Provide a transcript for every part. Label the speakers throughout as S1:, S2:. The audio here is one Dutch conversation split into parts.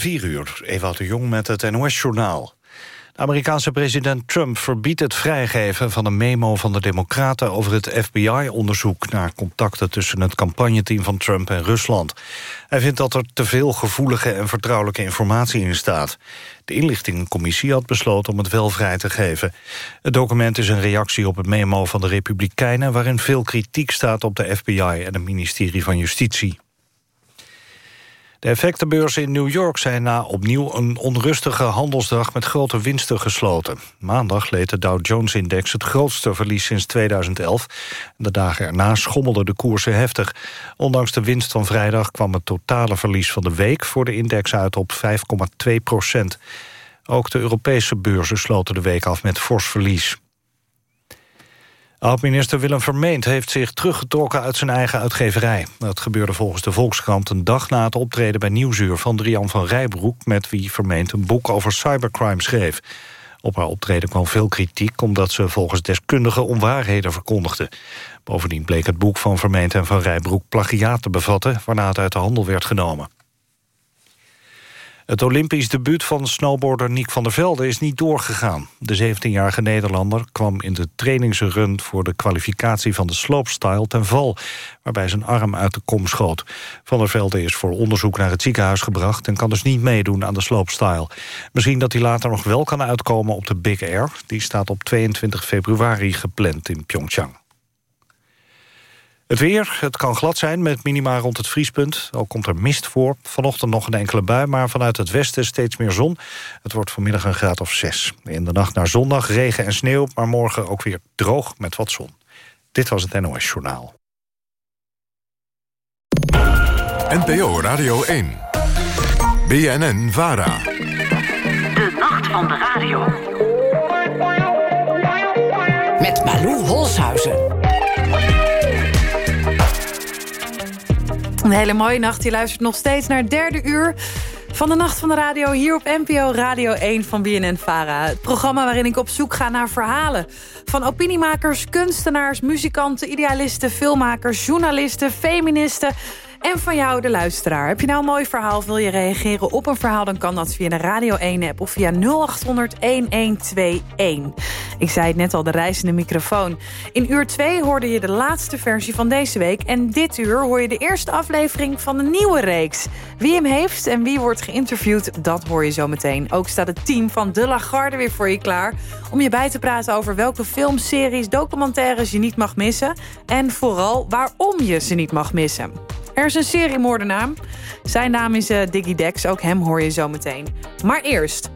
S1: 4 uur, Ewout de Jong met het NOS-journaal. De Amerikaanse president Trump verbiedt het vrijgeven van een memo van de Democraten over het FBI-onderzoek naar contacten tussen het campagneteam van Trump en Rusland. Hij vindt dat er te veel gevoelige en vertrouwelijke informatie in staat. De inlichtingencommissie had besloten om het wel vrij te geven. Het document is een reactie op het memo van de Republikeinen... waarin veel kritiek staat op de FBI en het ministerie van Justitie. De effectenbeurzen in New York zijn na opnieuw een onrustige handelsdag met grote winsten gesloten. Maandag leed de Dow Jones-index het grootste verlies sinds 2011. De dagen erna schommelden de koersen heftig. Ondanks de winst van vrijdag kwam het totale verlies van de week voor de index uit op 5,2 procent. Ook de Europese beurzen sloten de week af met fors verlies. Oud-minister Willem Vermeend heeft zich teruggetrokken uit zijn eigen uitgeverij. Dat gebeurde volgens de Volkskrant een dag na het optreden bij Nieuwsuur van Drian van Rijbroek... met wie Vermeend een boek over cybercrime schreef. Op haar optreden kwam veel kritiek omdat ze volgens deskundigen onwaarheden verkondigde. Bovendien bleek het boek van Vermeend en van Rijbroek plagiaat te bevatten... waarna het uit de handel werd genomen. Het Olympisch debuut van snowboarder Niek van der Velde is niet doorgegaan. De 17-jarige Nederlander kwam in de trainingsrun voor de kwalificatie van de slopestyle ten val, waarbij zijn arm uit de kom schoot. Van der Velde is voor onderzoek naar het ziekenhuis gebracht en kan dus niet meedoen aan de slopestyle. Misschien dat hij later nog wel kan uitkomen op de Big Air. Die staat op 22 februari gepland in Pyeongchang. Het weer, het kan glad zijn met minima rond het vriespunt. Ook komt er mist voor. Vanochtend nog een enkele bui, maar vanuit het westen steeds meer zon. Het wordt vanmiddag een graad of zes. In de nacht naar zondag regen en sneeuw, maar morgen ook weer droog met wat zon. Dit was het NOS Journaal.
S2: NPO Radio 1. BNN Vara.
S3: De nacht van de radio.
S4: Met Malou Holshuizen.
S5: Een hele mooie nacht. Je luistert nog steeds naar het derde uur van de Nacht van de Radio... hier op NPO Radio 1 van BNN-VARA. Het programma waarin ik op zoek ga naar verhalen... van opiniemakers, kunstenaars, muzikanten, idealisten... filmmakers, journalisten, feministen en van jou, de luisteraar. Heb je nou een mooi verhaal, wil je reageren op een verhaal... dan kan dat via de Radio 1-app of via 0800-1121. Ik zei het net al, de reizende microfoon. In uur 2 hoorde je de laatste versie van deze week... en dit uur hoor je de eerste aflevering van de nieuwe reeks. Wie hem heeft en wie wordt geïnterviewd, dat hoor je zo meteen. Ook staat het team van De Lagarde weer voor je klaar... om je bij te praten over welke films, series, documentaires je niet mag missen... en vooral waarom je ze niet mag missen. Er is een seriemoordenaar. Zijn naam is uh, Diggy Dex, ook hem hoor je zo meteen. Maar eerst...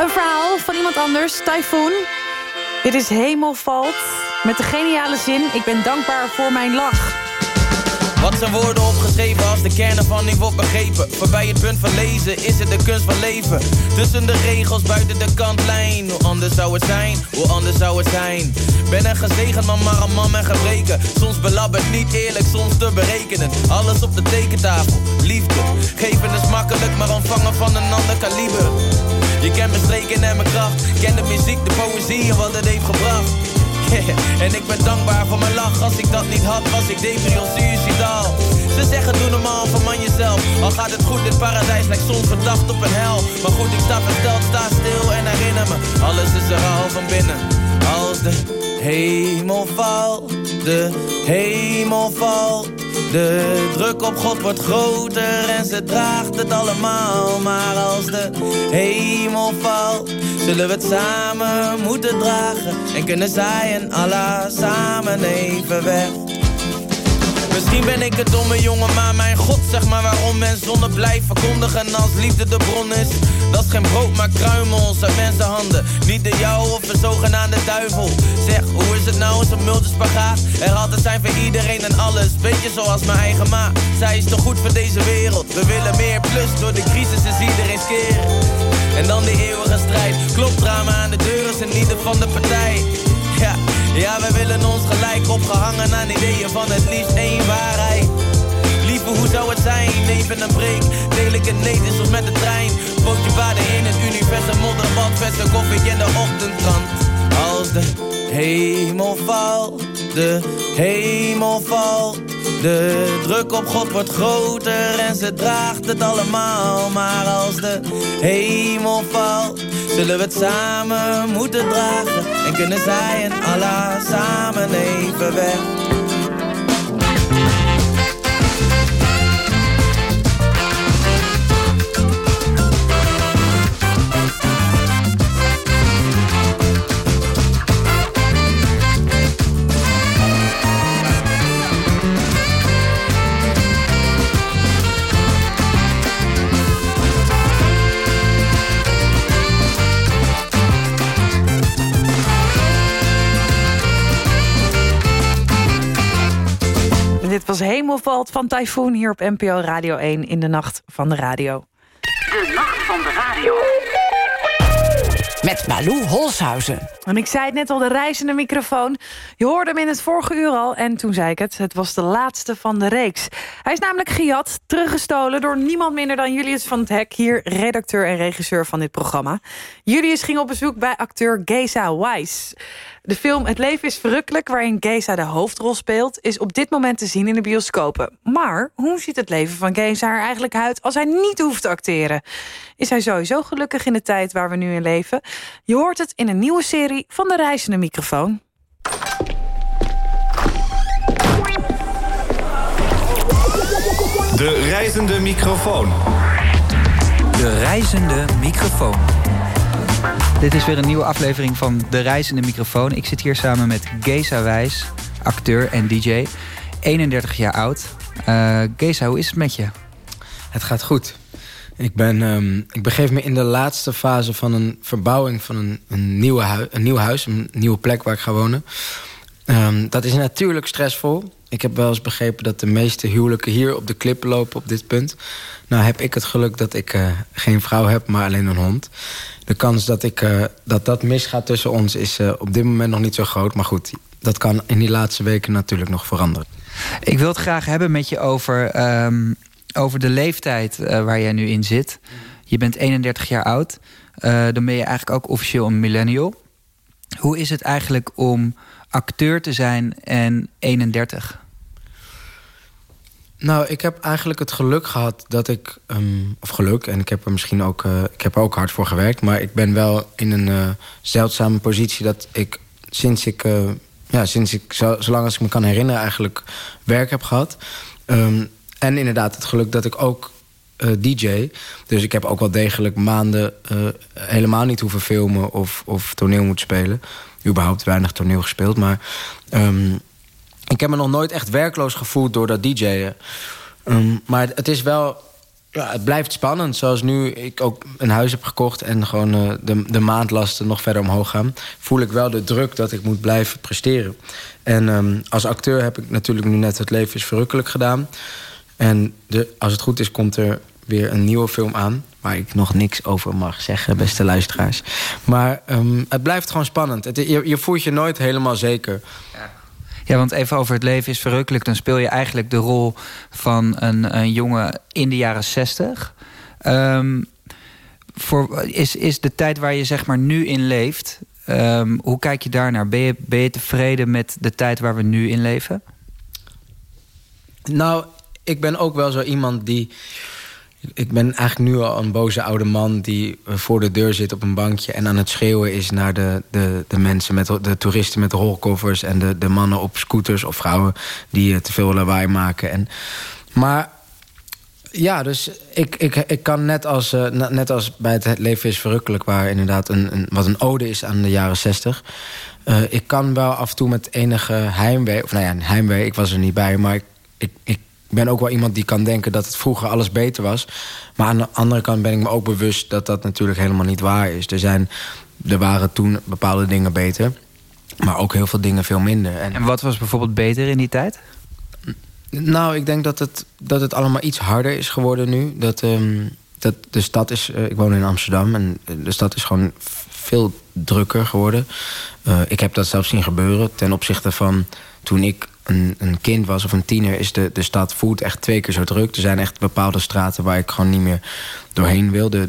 S5: Een verhaal van iemand anders, Typhoon. Dit is Hemelvalt met de geniale zin... Ik ben dankbaar voor mijn lach.
S6: Wat zijn woorden opgeschreven als de kern ervan niet wordt begrepen? Voorbij het punt van lezen is het de kunst van leven. Tussen de regels buiten de kantlijn. Hoe anders zou het zijn, hoe anders zou het zijn? Ben een gezegend man, maar een man met gebreken. Soms belabberd, niet eerlijk, soms te berekenen. Alles op de tekentafel, liefde. Geven is makkelijk, maar ontvangen van een ander kaliber. Je kent mijn streken en mijn kracht. Ken de muziek, de poëzie en wat het heeft gebracht en ik ben dankbaar voor mijn lach. Als ik dat niet had was ik depri of suicidaal Ze zeggen doe normaal, verman jezelf. Al gaat het goed, dit paradijs lijkt soms verdacht op een hel. Maar goed, ik sta versteld, sta stil en herinner me. Alles is er al van binnen. Als de hemel valt De hemel valt. De druk op God wordt groter en ze draagt het allemaal. Maar als de hemel valt, zullen we het samen moeten dragen. En kunnen zij en Allah samen even weg. Misschien ben ik een domme jongen, maar mijn god Zeg maar waarom men zonne blijft verkondigen Als liefde de bron is. Dat is geen brood, maar kruimels uit mensenhanden. Niet de jou of een zogenaamde duivel. Zeg, hoe is het nou als een multispagaat Er altijd zijn voor iedereen en alles. Beetje zoals mijn eigen ma. Zij is toch goed voor deze wereld. We willen meer plus, door de crisis is iedereen keer En dan die eeuwige strijd. Klopt drama aan de deur is in ieder van de partij Ja ja, we willen ons gelijk opgehangen aan ideeën van het liefst één waarheid. Lieve, hoe zou het zijn? Leven een break, deel ik het niet, is of met de trein. Pootje baden in het universum, modderbad, verse koffie in de ochtendkrant. Als de hemel valt, de hemel valt De druk op God wordt groter en ze draagt het allemaal. Maar als de hemel valt, zullen we het samen moeten dragen. En kunnen zij en Allah samen even weg.
S5: Dit was Hemelvalt van Typhoon hier op NPO Radio 1 in de Nacht van de Radio.
S3: De Nacht van de Radio.
S4: Met Malou Holshuizen.
S5: En ik zei het net al, de reizende microfoon. Je hoorde hem in het vorige uur al en toen zei ik het. Het was de laatste van de reeks. Hij is namelijk gejat, teruggestolen door niemand minder dan Julius van het Hek... hier redacteur en regisseur van dit programma. Julius ging op bezoek bij acteur Geza Wise. De film Het leven is verrukkelijk, waarin Geza de hoofdrol speelt... is op dit moment te zien in de bioscopen. Maar hoe ziet het leven van Geza er eigenlijk uit als hij niet hoeft te acteren? Is hij sowieso gelukkig in de tijd waar we nu in leven? Je hoort het in een nieuwe serie van de reizende microfoon.
S7: De reizende microfoon.
S8: De reizende microfoon. Dit is weer een nieuwe aflevering van De Reizende Microfoon. Ik zit hier samen met Geza Wijs, acteur en DJ. 31 jaar oud. Uh, Geza, hoe is het met je?
S9: Het gaat goed. Ik, ben, um, ik begeef me in de laatste fase van een verbouwing van een, een, nieuwe een nieuw huis. Een nieuwe plek waar ik ga wonen. Um, dat is natuurlijk stressvol. Ik heb wel eens begrepen dat de meeste huwelijken hier op de klippen lopen op dit punt. Nou heb ik het geluk dat ik uh, geen vrouw heb, maar alleen een hond. De kans dat, ik, uh, dat dat misgaat tussen ons is uh, op dit moment nog niet zo groot. Maar goed, dat kan in die laatste weken natuurlijk nog veranderen.
S8: Ik wil het graag hebben met je over, um, over de leeftijd waar jij nu in zit. Je bent 31 jaar oud. dan ben je eigenlijk ook officieel een millennial. Hoe is het eigenlijk om acteur te zijn en 31?
S9: Nou, ik heb eigenlijk het geluk gehad dat ik... Um, of geluk, en ik heb er misschien ook, uh, ik heb ook hard voor gewerkt... maar ik ben wel in een uh, zeldzame positie dat ik sinds ik... Uh, ja, sinds ik, zo, zolang als ik me kan herinneren, eigenlijk werk heb gehad. Um, en inderdaad het geluk dat ik ook DJ... dus ik heb ook wel degelijk maanden helemaal niet hoeven filmen... of, of toneel moeten spelen überhaupt weinig toneel gespeeld. Maar um, ik heb me nog nooit echt werkloos gevoeld door dat DJ'en. Um, maar het is wel... Ja, het blijft spannend. Zoals nu ik ook een huis heb gekocht... en gewoon uh, de, de maandlasten nog verder omhoog gaan... voel ik wel de druk dat ik moet blijven presteren. En um, als acteur heb ik natuurlijk nu net Het Leven is Verrukkelijk gedaan. En de, als het goed is, komt er weer een nieuwe film aan... waar ik nog niks over mag zeggen, beste luisteraars. Maar um, het blijft gewoon spannend. Het, je, je voelt je nooit helemaal zeker.
S8: Ja. Ja, want even over het leven is verrukkelijk. Dan speel je eigenlijk de rol van een, een jongen in de jaren zestig. Um, voor, is, is de tijd waar je zeg maar nu in leeft... Um, hoe kijk je daarnaar? Ben je, ben je tevreden met de tijd waar we nu in leven?
S9: Nou, ik ben ook wel zo iemand die... Ik ben eigenlijk nu al een boze oude man die voor de deur zit op een bankje... en aan het schreeuwen is naar de, de, de mensen, met de toeristen met rolkoffers... en de, de mannen op scooters of vrouwen die te veel lawaai maken. En, maar ja, dus ik, ik, ik kan net als, uh, net als bij het leven is verrukkelijk... waar inderdaad een, wat een ode is aan de jaren zestig... Uh, ik kan wel af en toe met enige heimwee... of nou ja, heimwee, ik was er niet bij... maar ik, ik ik ben ook wel iemand die kan denken dat het vroeger alles beter was. Maar aan de andere kant ben ik me ook bewust dat dat natuurlijk helemaal niet waar is. Er, zijn, er waren toen bepaalde dingen beter, maar ook heel veel dingen veel minder.
S8: En, en wat was bijvoorbeeld beter in die tijd?
S9: Nou, ik denk dat het, dat het allemaal iets harder is geworden nu. Dat, um, dat de stad is... Uh, ik woon in Amsterdam en de stad is gewoon veel drukker geworden. Uh, ik heb dat zelf zien gebeuren ten opzichte van toen ik een, een, kind was of een tiener... is de, de stad voelt echt twee keer zo druk. Er zijn echt bepaalde straten waar ik gewoon niet meer doorheen wil. De,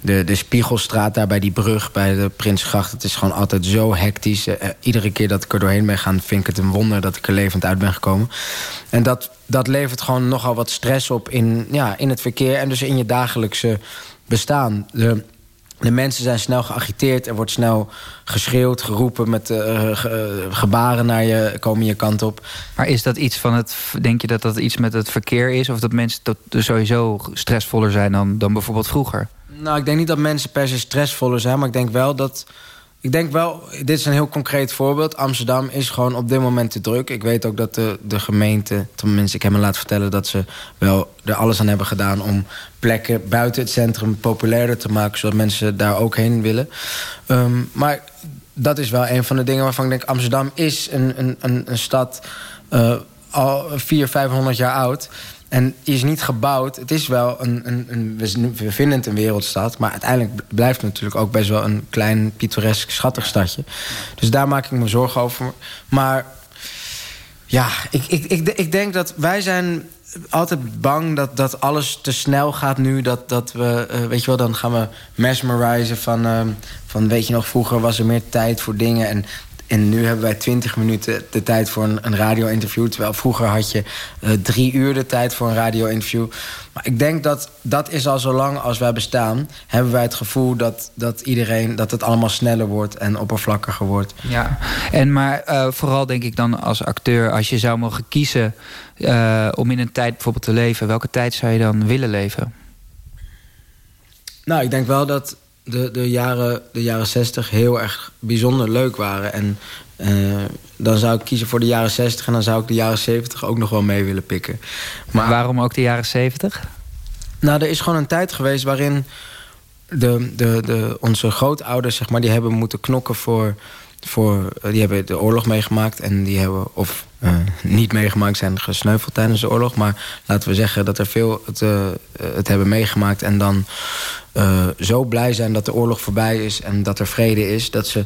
S9: de, de, Spiegelstraat daar bij die brug, bij de Prinsgracht... het is gewoon altijd zo hectisch. Eh, iedere keer dat ik er doorheen ben gaan, vind ik het een wonder... dat ik er levend uit ben gekomen. En dat, dat levert gewoon nogal wat stress op in, ja, in het verkeer... en dus in je dagelijkse bestaan. De, de mensen zijn snel geagiteerd. Er wordt snel geschreeuwd, geroepen met uh, gebaren naar je, komen je kant op.
S8: Maar is dat iets van het. Denk je dat dat iets met het verkeer is? Of dat mensen dat sowieso stressvoller zijn dan, dan bijvoorbeeld vroeger?
S9: Nou, ik denk niet dat mensen per se stressvoller zijn, maar ik denk wel dat ik denk wel, dit is een heel concreet voorbeeld. Amsterdam is gewoon op dit moment te druk. Ik weet ook dat de, de gemeente, tenminste ik heb me laten vertellen... dat ze wel er alles aan hebben gedaan om plekken buiten het centrum populairder te maken... zodat mensen daar ook heen willen. Um, maar dat is wel een van de dingen waarvan ik denk... Amsterdam is een, een, een, stad uh, al 400, 500 jaar oud... En is niet gebouwd. Het is wel een, een, een, we vinden het een wereldstad. Maar uiteindelijk blijft het natuurlijk ook best wel een klein, pittoresk, schattig stadje. Dus daar maak ik me zorgen over. Maar ja, ik, ik, ik, ik denk dat wij zijn altijd bang dat, dat alles te snel gaat nu. Dat, dat we, uh, weet je wel, dan gaan we mesmerizen van, uh, van... weet je nog, vroeger was er meer tijd voor dingen... en en nu hebben wij 20 minuten de tijd voor een, een radio-interview. Terwijl vroeger had je uh, drie uur de tijd voor een radio-interview. Maar ik denk dat dat is al zo lang als wij bestaan... hebben wij het gevoel dat, dat iedereen dat het allemaal sneller wordt... en oppervlakkiger wordt.
S8: Ja, en maar uh, vooral denk ik dan als acteur... als je zou mogen kiezen uh, om in een tijd bijvoorbeeld te leven... welke tijd zou je dan willen leven?
S9: Nou, ik denk wel dat de, de, jaren, de jaren 60 heel erg bijzonder leuk waren. En uh, dan zou ik kiezen voor de jaren 60 en dan zou ik de jaren 70 ook nog wel mee willen pikken.
S8: Maar waarom ook de jaren 70?
S9: Nou, er is gewoon een tijd geweest waarin de, de, de, onze grootouders, zeg maar, die hebben moeten knokken voor voor, eh, die hebben de oorlog meegemaakt en die hebben, of uh, niet meegemaakt, zijn gesneuveld tijdens de oorlog. Maar laten we zeggen dat er veel het, uh, het hebben meegemaakt en dan zo blij zijn dat de oorlog voorbij is en dat er vrede is, dat ze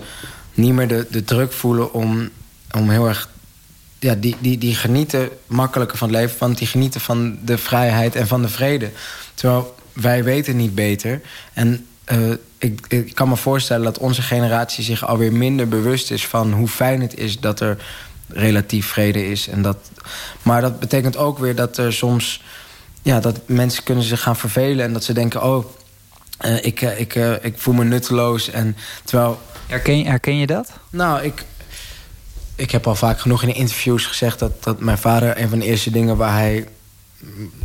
S9: niet meer de, de druk voelen om, om heel erg. Ja, die, die, die genieten makkelijker van het leven, want die genieten van de vrijheid en van de vrede. Terwijl wij weten niet beter. En ik, ik, kan me voorstellen dat onze generatie zich alweer minder bewust is van hoe fijn het is dat er relatief vrede is. En dat, maar dat betekent ook weer dat er soms ja, dat mensen kunnen zich gaan vervelen en dat ze denken: oh, uh, ik, uh, ik, ik voel me nutteloos. En terwijl.
S8: Herken, herken je dat?
S9: Nou, ik, ik heb al vaak genoeg in interviews gezegd dat, dat mijn vader een van de eerste dingen waar hij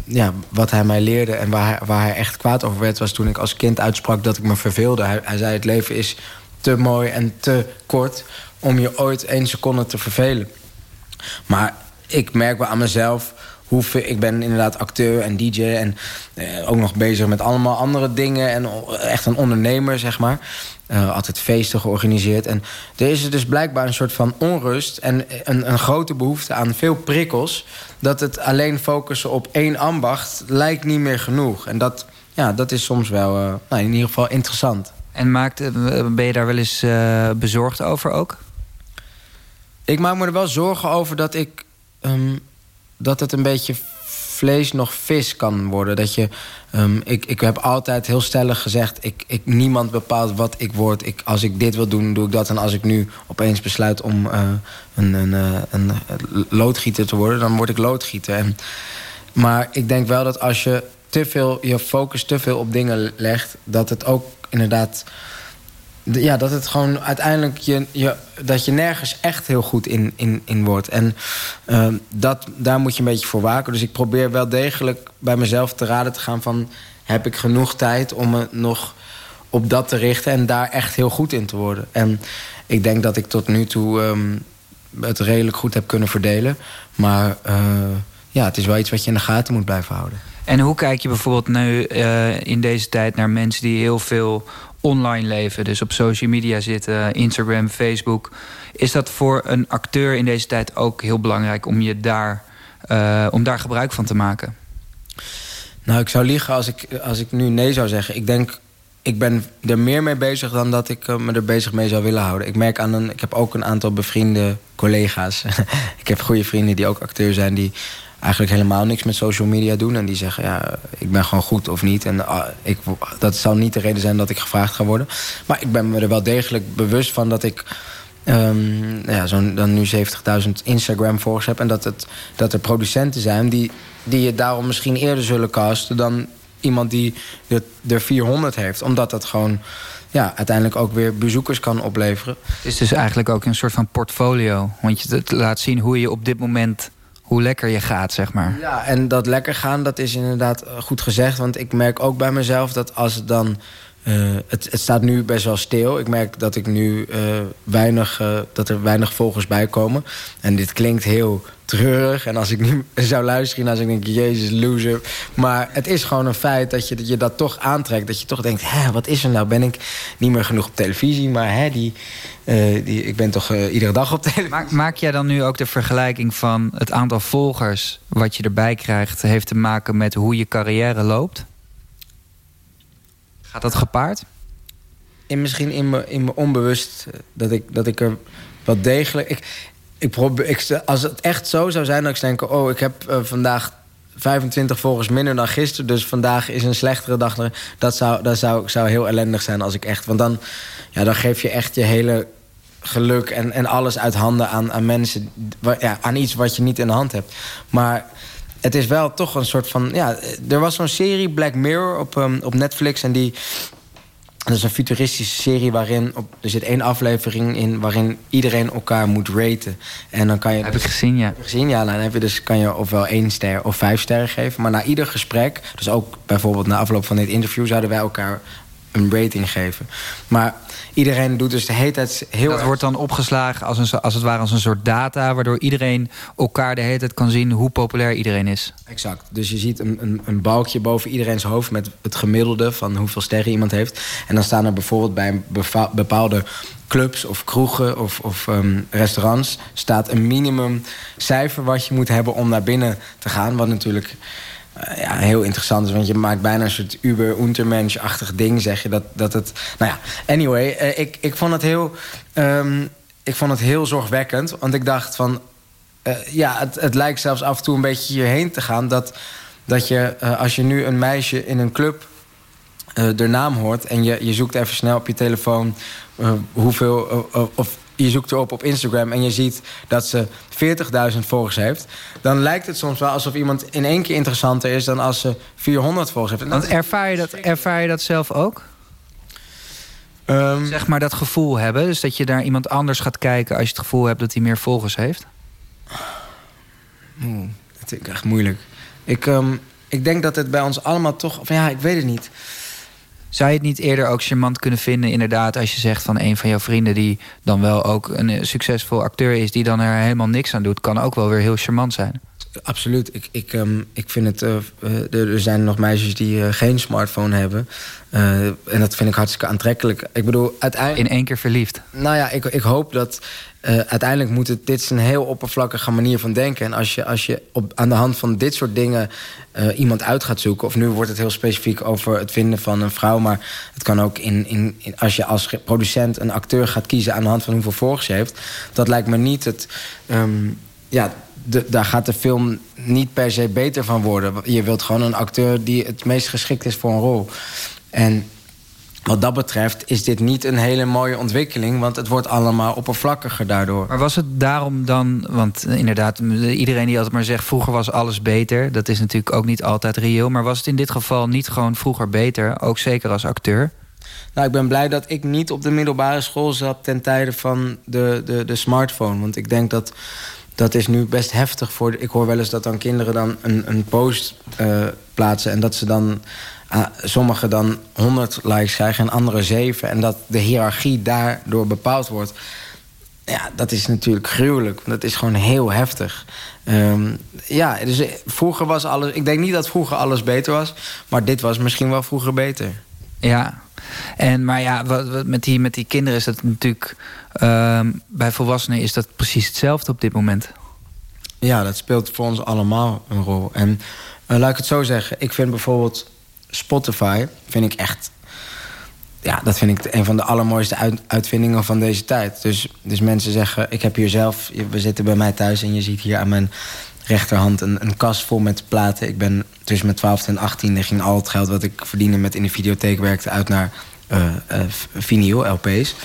S9: ja, wat hij mij leerde en waar hij, waar hij echt kwaad over werd... was toen ik als kind uitsprak dat ik me verveelde. Hij, hij zei het leven is te mooi en te kort om je ooit één seconde te vervelen. Maar ik merk wel aan mezelf... Hoeveel, ik ben inderdaad acteur en DJ en eh, ook nog bezig met allemaal andere dingen. En echt een ondernemer, zeg maar. Uh, altijd feesten georganiseerd. En er is dus blijkbaar een soort van onrust en een, een grote behoefte aan veel prikkels. Dat het alleen focussen op één ambacht lijkt niet meer genoeg. En dat, ja, dat is soms wel uh, nou, in ieder geval interessant.
S8: En maakt, eh, ben je daar wel eens uh, bezorgd over ook?
S9: Ik maak me er wel zorgen over dat ik... Um, dat het een beetje vlees nog vis kan worden. Dat je, um, ik, ik heb altijd heel stellig gezegd... Ik, ik, niemand bepaalt wat ik word. Ik, als ik dit wil doen, doe ik dat. En als ik nu opeens besluit om uh, een, een, een, een, loodgieter te worden... dan word ik loodgieter. En, maar ik denk wel dat als je te veel je focus te veel op dingen legt... dat het ook inderdaad ja, dat het gewoon uiteindelijk je, je, dat je nergens echt heel goed in, in, in wordt. En uh, dat, daar moet je een beetje voor waken. Dus ik probeer wel degelijk bij mezelf te raden te gaan van... heb ik genoeg tijd om me nog op dat te richten... en daar echt heel goed in te worden. En ik denk dat ik tot nu toe um, het redelijk goed heb kunnen verdelen. Maar uh, ja, het is wel iets wat je in de gaten moet blijven houden.
S8: En hoe kijk je bijvoorbeeld nu uh, in deze tijd naar mensen die heel veel online leven, dus op social media zitten, Instagram, Facebook. Is dat voor een acteur in deze tijd ook heel belangrijk om je daar, uh, om daar gebruik van te maken?
S9: Nou, ik zou liegen als ik, als ik nu nee zou zeggen. Ik denk, ik ben er meer mee bezig dan dat ik me er bezig mee zou willen houden. Ik merk aan een, ik heb ook een aantal bevriende collega's. ik heb goede vrienden die ook acteur zijn, die eigenlijk helemaal niks met social media doen. En die zeggen, ja, ik ben gewoon goed of niet. En ah, ik, dat zal niet de reden zijn dat ik gevraagd ga worden. Maar ik ben me er wel degelijk bewust van dat ik... Um, ja, zo'n dan nu 70.000 Instagram-volgers heb. En dat, het, dat er producenten zijn die, die je daarom misschien eerder zullen casten... dan iemand die er, er 400 heeft. Omdat dat gewoon ja, uiteindelijk ook weer bezoekers kan opleveren.
S8: Het is dus eigenlijk ook een soort van portfolio. Want je laat zien hoe je op dit moment hoe lekker je gaat, zeg maar.
S9: Ja, en dat lekker gaan, dat is inderdaad eh, goed gezegd. Want ik merk ook bij mezelf dat als het dan... Uh, het, het, staat nu best wel stil. Ik merk dat ik nu uh, weinig, uh, dat er weinig volgers bij komen. En dit klinkt heel treurig. En als ik nu zou luisteren, zou ik denken... Jezus, loser. Maar het is gewoon een feit dat je, dat je dat toch aantrekt. Dat je toch denkt, hè, wat is er nou? Ben ik niet meer genoeg op televisie? Maar hè, die, die, ik ben toch iedere dag op televisie.
S8: Maak, maak jij dan nu ook de vergelijking van het aantal volgers... wat je erbij krijgt, heeft te maken met hoe je carrière loopt? Gaat dat gepaard?
S9: In, misschien in mijn in onbewust dat ik, dat ik er wel degelijk... Ik, ik probeer, ik, als het echt zo zou zijn dat ik denk... oh, ik heb uh, vandaag 25 volgers minder dan gisteren... dus vandaag is een slechtere dag. Dat zou, dat zou, zou heel ellendig zijn als ik echt... want dan, ja, dan geef je echt je hele geluk en, en alles uit handen aan, aan mensen... Ja, aan iets wat je niet in de hand hebt. Maar het is wel toch een soort van... Ja, er was zo'n serie, Black Mirror, op, um, op Netflix... en die dat is een futuristische serie waarin... Op, er zit één aflevering in waarin iedereen elkaar moet raten. En dan kan je...
S8: Heb ik gezien, ja.
S9: Gezien, ja. Dan heb je dus, kan je ofwel één ster of vijf sterren geven. Maar na ieder gesprek, dus ook bijvoorbeeld na afloop van dit interview... zouden wij elkaar een rating geven. Maar iedereen doet dus de hele tijd heel...
S8: Dat wordt dan opgeslagen als, een, als het ware als een soort data... waardoor iedereen elkaar de hele tijd kan zien hoe populair iedereen is.
S9: Exact. Dus je ziet een, een, een balkje boven iedereen's hoofd... met het gemiddelde van hoeveel sterren iemand heeft. En dan staan er bijvoorbeeld bij bepaalde clubs of kroegen of, of um, restaurants... staat een minimum cijfer wat je moet hebben om naar binnen te gaan. Wat natuurlijk ja, heel interessant is. Want je maakt bijna een soort Uber-Untermensch-achtig ding, zeg je. Dat, dat het, nou ja, anyway, uh, ik, ik, vond het heel, um, ik vond het heel zorgwekkend. Want ik dacht van, uh, ja, het, het lijkt zelfs af en toe een beetje hierheen te gaan... dat, dat je, als je nu een meisje in een club de naam hoort... en je, je zoekt even snel op je telefoon hoeveel... of je zoekt erop op Instagram en je ziet dat ze 40.000 volgers heeft... dan lijkt het soms wel alsof iemand in één keer interessanter is... dan als ze 400 volgers heeft.
S8: Want ervaar je dat, ervaar je dat zelf ook? Um, zeg maar dat gevoel hebben. Dus dat je naar iemand anders gaat kijken... als je het gevoel hebt dat hij meer volgers heeft?
S9: Oeh, dat vind ik echt moeilijk. Ik, um, ik denk dat het bij ons allemaal toch... Of ja, ik weet het niet...
S8: Zou je het niet eerder ook charmant kunnen vinden, inderdaad, als je zegt van een van jouw vrienden die dan wel ook een succesvol acteur is, die dan er helemaal niks aan doet, kan ook wel weer heel charmant zijn?
S9: Absoluut. Ik, ik, um, ik vind het. Uh, er zijn nog meisjes die uh, geen smartphone hebben. Uh, en dat vind ik hartstikke aantrekkelijk. Ik bedoel, uiteindelijk.
S8: In één keer verliefd.
S9: Nou ja, ik, ik hoop dat. uiteindelijk moet het. Dit is een heel oppervlakkige manier van denken. En als je, als je op, aan de hand van dit soort dingen. iemand uit gaat zoeken. Of nu wordt het heel specifiek over het vinden van een vrouw. Maar het kan ook in, in, in als je als producent een acteur gaat kiezen. aan de hand van hoeveel volgers je heeft. Dat lijkt me niet het. Um, ja, de, daar gaat de film niet per se beter van worden. Je wilt gewoon een acteur die het meest geschikt is voor een rol. En wat dat betreft is dit niet een hele mooie ontwikkeling... want het wordt allemaal oppervlakkiger daardoor.
S8: Maar was het daarom dan... want inderdaad, iedereen die altijd maar zegt... vroeger was alles beter, dat is natuurlijk ook niet altijd reëel... maar was het in dit geval niet gewoon vroeger beter, ook zeker als acteur?
S9: Nou, ik ben blij dat ik niet op de middelbare school zat... ten tijde van de, de, de smartphone. Want ik denk dat dat is nu best heftig voor... Ik hoor wel eens dat dan kinderen dan een, een post uh, plaatsen... en dat ze dan... Uh, sommigen dan 100 likes krijgen en anderen 7... en dat de hiërarchie daardoor bepaald wordt... Ja, dat is natuurlijk gruwelijk. Dat is gewoon heel heftig. Um, ja, dus eh, vroeger was alles... Ik denk niet dat vroeger alles beter was... maar dit was misschien wel vroeger beter.
S8: Ja, en, maar ja, wat, met, die, met die kinderen is dat natuurlijk... Uh, bij volwassenen is dat precies hetzelfde op dit moment.
S9: Ja, dat speelt voor ons allemaal een rol. En uh, laat ik het zo zeggen. Ik vind bijvoorbeeld Spotify... vind ik echt... Ja, dat vind ik een van de allermooiste uit, uitvindingen van deze tijd. Dus, dus mensen zeggen... Ik heb hier zelf... We zitten bij mij thuis en je ziet hier aan mijn rechterhand een, een kast vol met platen. Ik ben tussen mijn 12 en 18 ging al het geld wat ik verdiende met in de videotheek werkte uit naar uh, vinyl, LP's.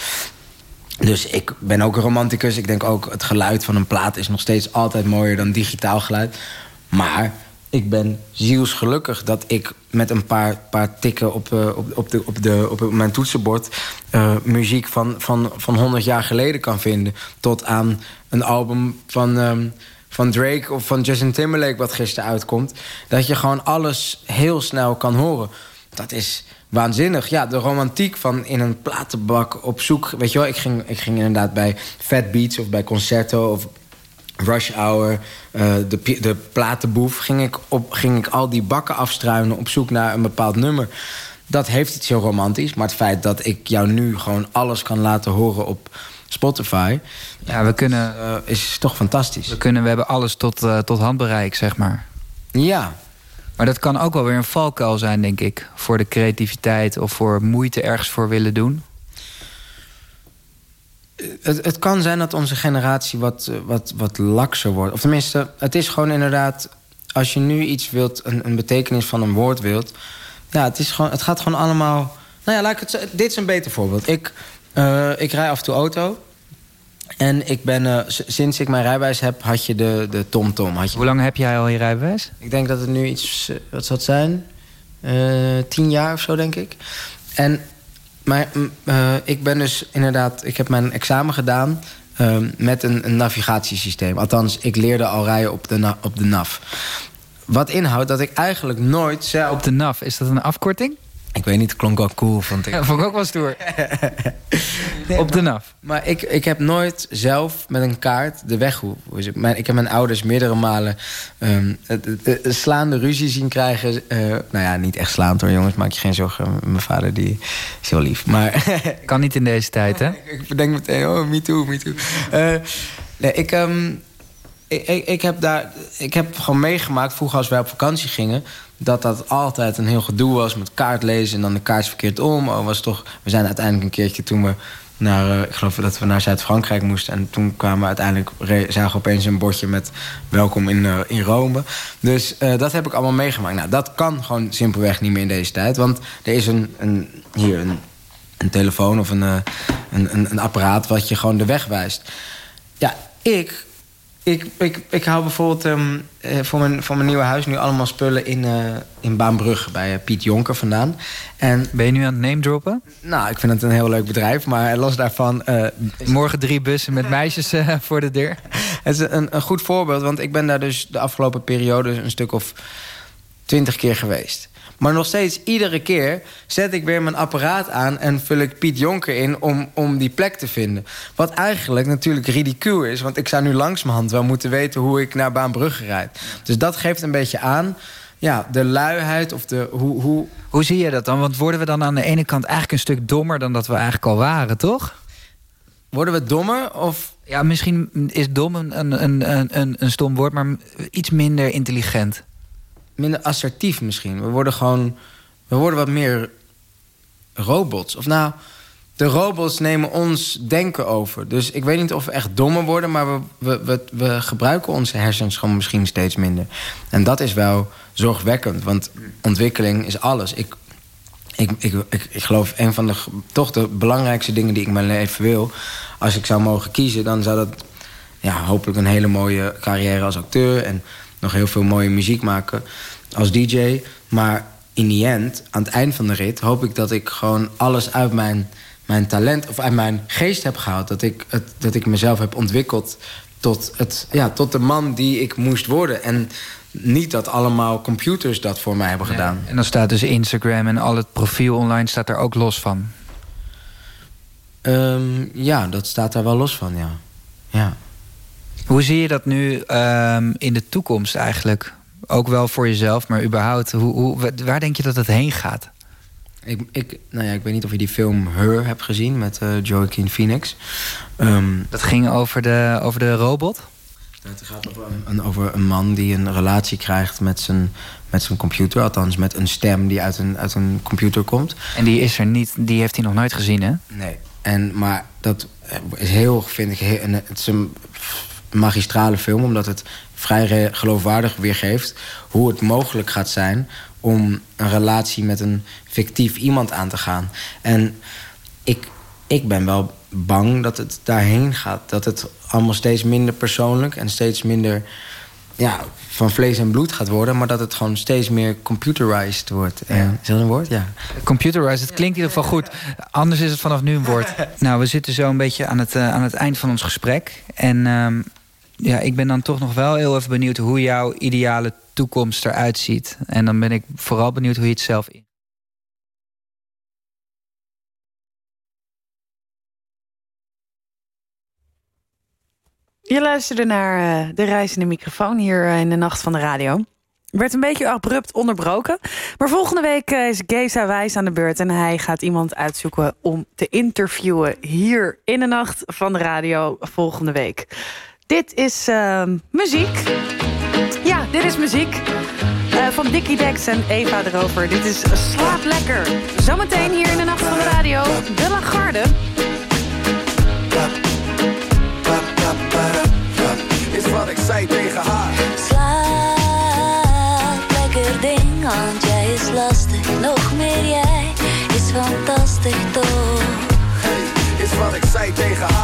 S9: Dus ik ben ook een romanticus. Ik denk ook het geluid van een plaat is nog steeds altijd mooier dan digitaal geluid. Maar ik ben zielsgelukkig dat ik met een paar, paar tikken op, uh, op, de, op, de, op mijn toetsenbord... Muziek van, van, van 100 jaar geleden kan vinden. Tot aan een album van, um, van Drake of van Justin Timberlake... wat gisteren uitkomt. Dat je gewoon alles heel snel kan horen. Dat is waanzinnig. Ja, de romantiek van in een platenbak op zoek... Weet je wel, ik ging, ik ging inderdaad bij Fat Beats of bij Concerto... of Rush Hour, uh, de, de platenboef... Ging ik, op, ging ik al die bakken afstruinen op zoek naar een bepaald nummer. Dat heeft iets heel romantisch. Maar het feit dat ik jou nu gewoon alles kan laten horen op Spotify...
S8: Ja, we kunnen...
S9: Uh, is toch fantastisch.
S8: We, kunnen, we hebben alles tot, uh, tot handbereik, zeg maar.
S9: Ja.
S8: Maar dat kan ook wel weer een valkuil zijn, denk ik. Voor de creativiteit of voor moeite ergens voor willen doen.
S9: Het, het, kan zijn dat onze generatie wat, wat, wat lakser wordt. Of tenminste, het is gewoon inderdaad... als je nu iets wilt, een, een betekenis van een woord wilt... Ja, het, is gewoon, het gaat gewoon allemaal... Nou ja, laat ik het, dit is een beter voorbeeld. Ik, uh, ik rij af en toe auto. En ik ben, uh, sinds ik mijn rijbewijs heb, had je de, de TomTom. Had je...
S8: Hoe lang heb jij al je rijbewijs?
S9: Ik denk dat het nu iets, wat zou het zijn? Uh, tien jaar of zo, denk ik. En maar uh, ik ben dus inderdaad, ik heb mijn examen gedaan uh, met een, een, navigatiesysteem. Althans, ik leerde al rijden op de, op de NAV. Wat inhoudt dat ik eigenlijk nooit zelf...
S8: Op de NAV, is dat een afkorting?
S9: Ik weet niet, het klonk wel cool, vond ik.
S8: Ja, vond ik ook wel stoer. nee, op de NAF.
S9: Maar ik, ik heb nooit zelf met een kaart de weg... Mijn, ik heb mijn ouders meerdere malen um, slaande ruzie zien krijgen. Uh, nou ja, niet echt slaand hoor, jongens. Maak je geen zorgen. Mijn vader die is heel lief. Maar
S8: kan niet in deze tijd, hè?
S9: ik bedenk meteen, oh, me too, me too. Uh, nee, ik... Um, ik, ik, heb daar, ik heb gewoon meegemaakt, vroeger als wij op vakantie gingen... dat dat altijd een heel gedoe was met kaart lezen... en dan de kaart verkeerd om. Oh, was toch, we zijn uiteindelijk een keertje toen we naar... Uh, ik geloof dat we naar Zuid-Frankrijk moesten... en toen kwamen we uiteindelijk... zagen we opeens een bordje met welkom in, uh, in Rome. Dus uh, dat heb ik allemaal meegemaakt. Nou, dat kan gewoon simpelweg niet meer in deze tijd. Want er is een, een hier een, een telefoon of een, een, een apparaat... wat je gewoon de weg wijst. Ja, ik ik, ik, ik hou bijvoorbeeld um, voor, mijn, voor mijn nieuwe huis nu allemaal spullen in, uh, in Baanbrug bij uh, Piet Jonker vandaan. En,
S8: ben je nu aan het name droppen?
S9: Nou, ik vind het een heel leuk bedrijf, maar los daarvan... Uh,
S8: Morgen drie bussen met meisjes voor de deur.
S9: het is een, een goed voorbeeld, want ik ben daar dus de afgelopen periode een stuk of twintig keer geweest. Maar nog steeds, iedere keer zet ik weer mijn apparaat aan... en vul ik Piet Jonker in om, om die plek te vinden. Wat eigenlijk natuurlijk ridicuul is... want ik zou nu langs mijn hand wel moeten weten... hoe ik naar Baanbrugge rijd. Dus dat geeft een beetje aan... Ja, de luiheid of de... Hoe, hoe...
S8: hoe zie je dat dan? Want worden we dan aan de ene kant eigenlijk een stuk dommer... dan dat we eigenlijk al waren, toch?
S9: Worden we dommer of...
S8: Ja, misschien is dom een, een, een, een, een stom woord... maar iets minder intelligent
S9: minder assertief misschien. We worden gewoon... We worden wat meer robots. Of nou, de robots nemen ons denken over. Dus ik weet niet of we echt dommer worden... maar we, we, we, we gebruiken onze hersens gewoon misschien steeds minder. En dat is wel zorgwekkend, want ontwikkeling is alles. Ik, ik, ik, ik, ik geloof een van de toch de belangrijkste dingen die ik mijn leven wil... als ik zou mogen kiezen, dan zou dat ja, hopelijk een hele mooie carrière als acteur... en nog heel veel mooie muziek maken als DJ. Maar in die end, aan het eind van de rit... hoop ik dat ik gewoon alles uit mijn, mijn talent of uit mijn geest heb gehaald. Dat ik, het, dat ik mezelf heb ontwikkeld tot, het, ja, tot de man die ik moest worden. En niet dat allemaal computers dat voor mij hebben gedaan.
S8: En dan staat dus Instagram en al het profiel online staat er ook los van.
S9: Um, ja, dat staat daar wel los van, ja. ja.
S8: Hoe zie je dat nu um, in de toekomst eigenlijk? Ook wel voor jezelf, maar überhaupt, hoe, hoe, waar denk je dat het heen gaat?
S9: Ik, ik, nou ja, ik weet niet of je die film Her hebt gezien met uh, Joaquin Phoenix. Um,
S8: dat ging over de, over de robot?
S9: Het gaat over een, over een man die een relatie krijgt met zijn, met zijn computer. Althans, met een stem die uit een, uit een computer komt.
S8: En die is er niet, die heeft hij nog nooit gezien, hè?
S9: Nee. En, maar dat is heel, vind ik, heel, het is een magistrale film, omdat het vrij geloofwaardig weergeeft hoe het mogelijk gaat zijn om een relatie met een fictief iemand aan te gaan. En ik, ik ben wel bang dat het daarheen gaat. Dat het allemaal steeds minder persoonlijk en steeds minder ja, van vlees en bloed gaat worden, maar dat het gewoon steeds meer computerized wordt. En, is dat een woord? Ja.
S8: Computerized, het klinkt in ieder geval goed. Anders is het vanaf nu een woord. nou, we zitten zo een beetje aan het, uh, aan het eind van ons gesprek. En um, ja, ik ben dan toch nog wel heel even benieuwd hoe jouw ideale toekomst eruit ziet. En dan ben ik vooral benieuwd hoe je het zelf in.
S5: Je luisterde naar uh, de reizende microfoon hier uh, in de Nacht van de Radio. Werd een beetje abrupt onderbroken. Maar volgende week uh, is Geza Wijs aan de beurt. En hij gaat iemand uitzoeken om te interviewen hier in de Nacht van de Radio volgende week. Dit is ehm, muziek. Ja, dit is muziek. Uh, van Dickie Dex en Eva erover. Dit is Slaap Lekker. Zometeen hier in de Nacht van de Radio. De Lagarde.
S10: Is wat ik zei tegen haar.
S11: Slaap lekker ding, want jij is lastig. Nog meer jij is fantastisch toch.
S10: Hey, is wat ik zei tegen haar.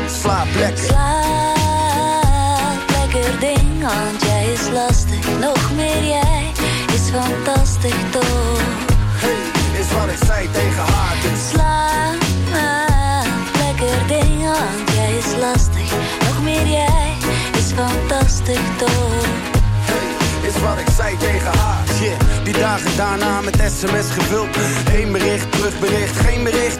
S10: Slaap lekker.
S11: Slaap lekker ding, want jij is lastig. Nog meer jij is fantastisch toch.
S10: Hey, is wat ik zei tegen haar. Dus.
S11: Slaap lekker ding, want jij is lastig. Nog meer jij is fantastisch toch.
S10: Is wat ik zei tegen haar. Yeah, die dagen daarna met sms gevuld. Eén bericht, terugbericht, geen bericht.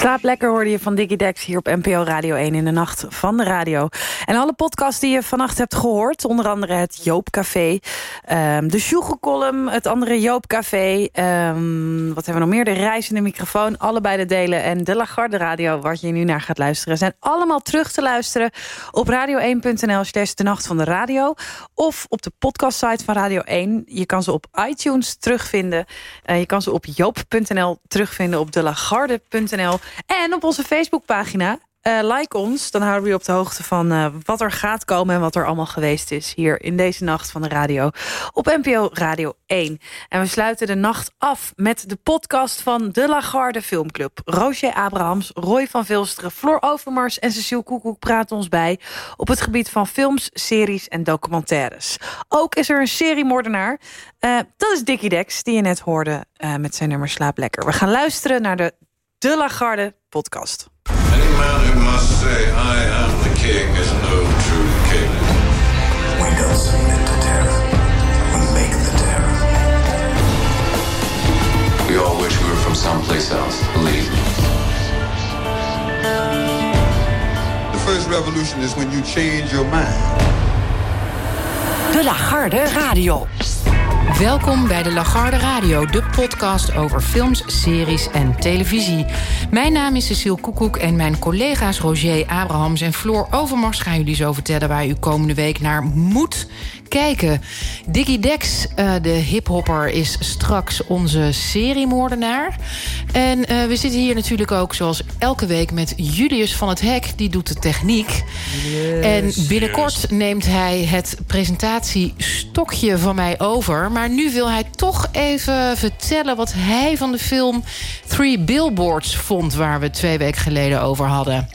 S5: Slaap lekker hoorde je van Diggy Dex hier op NPO Radio 1 in de nacht van de radio. En alle podcasts die je vannacht hebt gehoord, onder andere het Joop Café, um, de Sjoegelcolumn, het andere Joop Café, um, wat hebben we nog meer, de reizende microfoon, allebei de delen en de Lagarde Radio, waar je nu naar gaat luisteren, zijn allemaal terug te luisteren op radio1.nl slash de nacht van de radio of op de podcastsite van Radio 1. Je kan ze op iTunes terugvinden. Uh, je kan ze op joop.nl terugvinden, op delagarde.nl en op onze Facebookpagina. Uh, like ons, dan houden we je op de hoogte van uh, wat er gaat komen... en wat er allemaal geweest is hier in deze nacht van de radio. Op NPO Radio 1. En we sluiten de nacht af met de podcast van De Lagarde Filmclub. Roger Abrahams, Roy van Vilsteren, Floor Overmars en Cecile Koekoek praten ons bij... op het gebied van films, series en documentaires. Ook is er een seriemoordenaar. Uh, dat is Dickie Dex, die je net hoorde met zijn nummer Slaap Lekker. We gaan luisteren naar de De Lagarde podcast.
S12: Any man who must say I am the king is no true king.
S13: We don't submit to terror. We make the terror.
S14: We all wish we were from someplace else, believe me.
S12: The first revolution is when you change your mind.
S4: De Lagarde Radio.
S15: Welkom bij de Lagarde Radio, de podcast over films, series en televisie. Mijn naam is Cecile Koekoek en mijn collega's Roger Abrahams en Floor Overmars... gaan jullie zo vertellen waar u komende week naar moet kijken. Diggy Dex, uh, de hiphopper, is straks onze seriemoordenaar. En uh, we zitten hier natuurlijk ook, zoals elke week, met Julius van het Hek. Die doet de techniek. Yes. En binnenkort neemt hij het presentatiestokje van mij over. Maar nu wil hij toch even vertellen wat hij van de film Three Billboards vond... waar we twee weken geleden over hadden.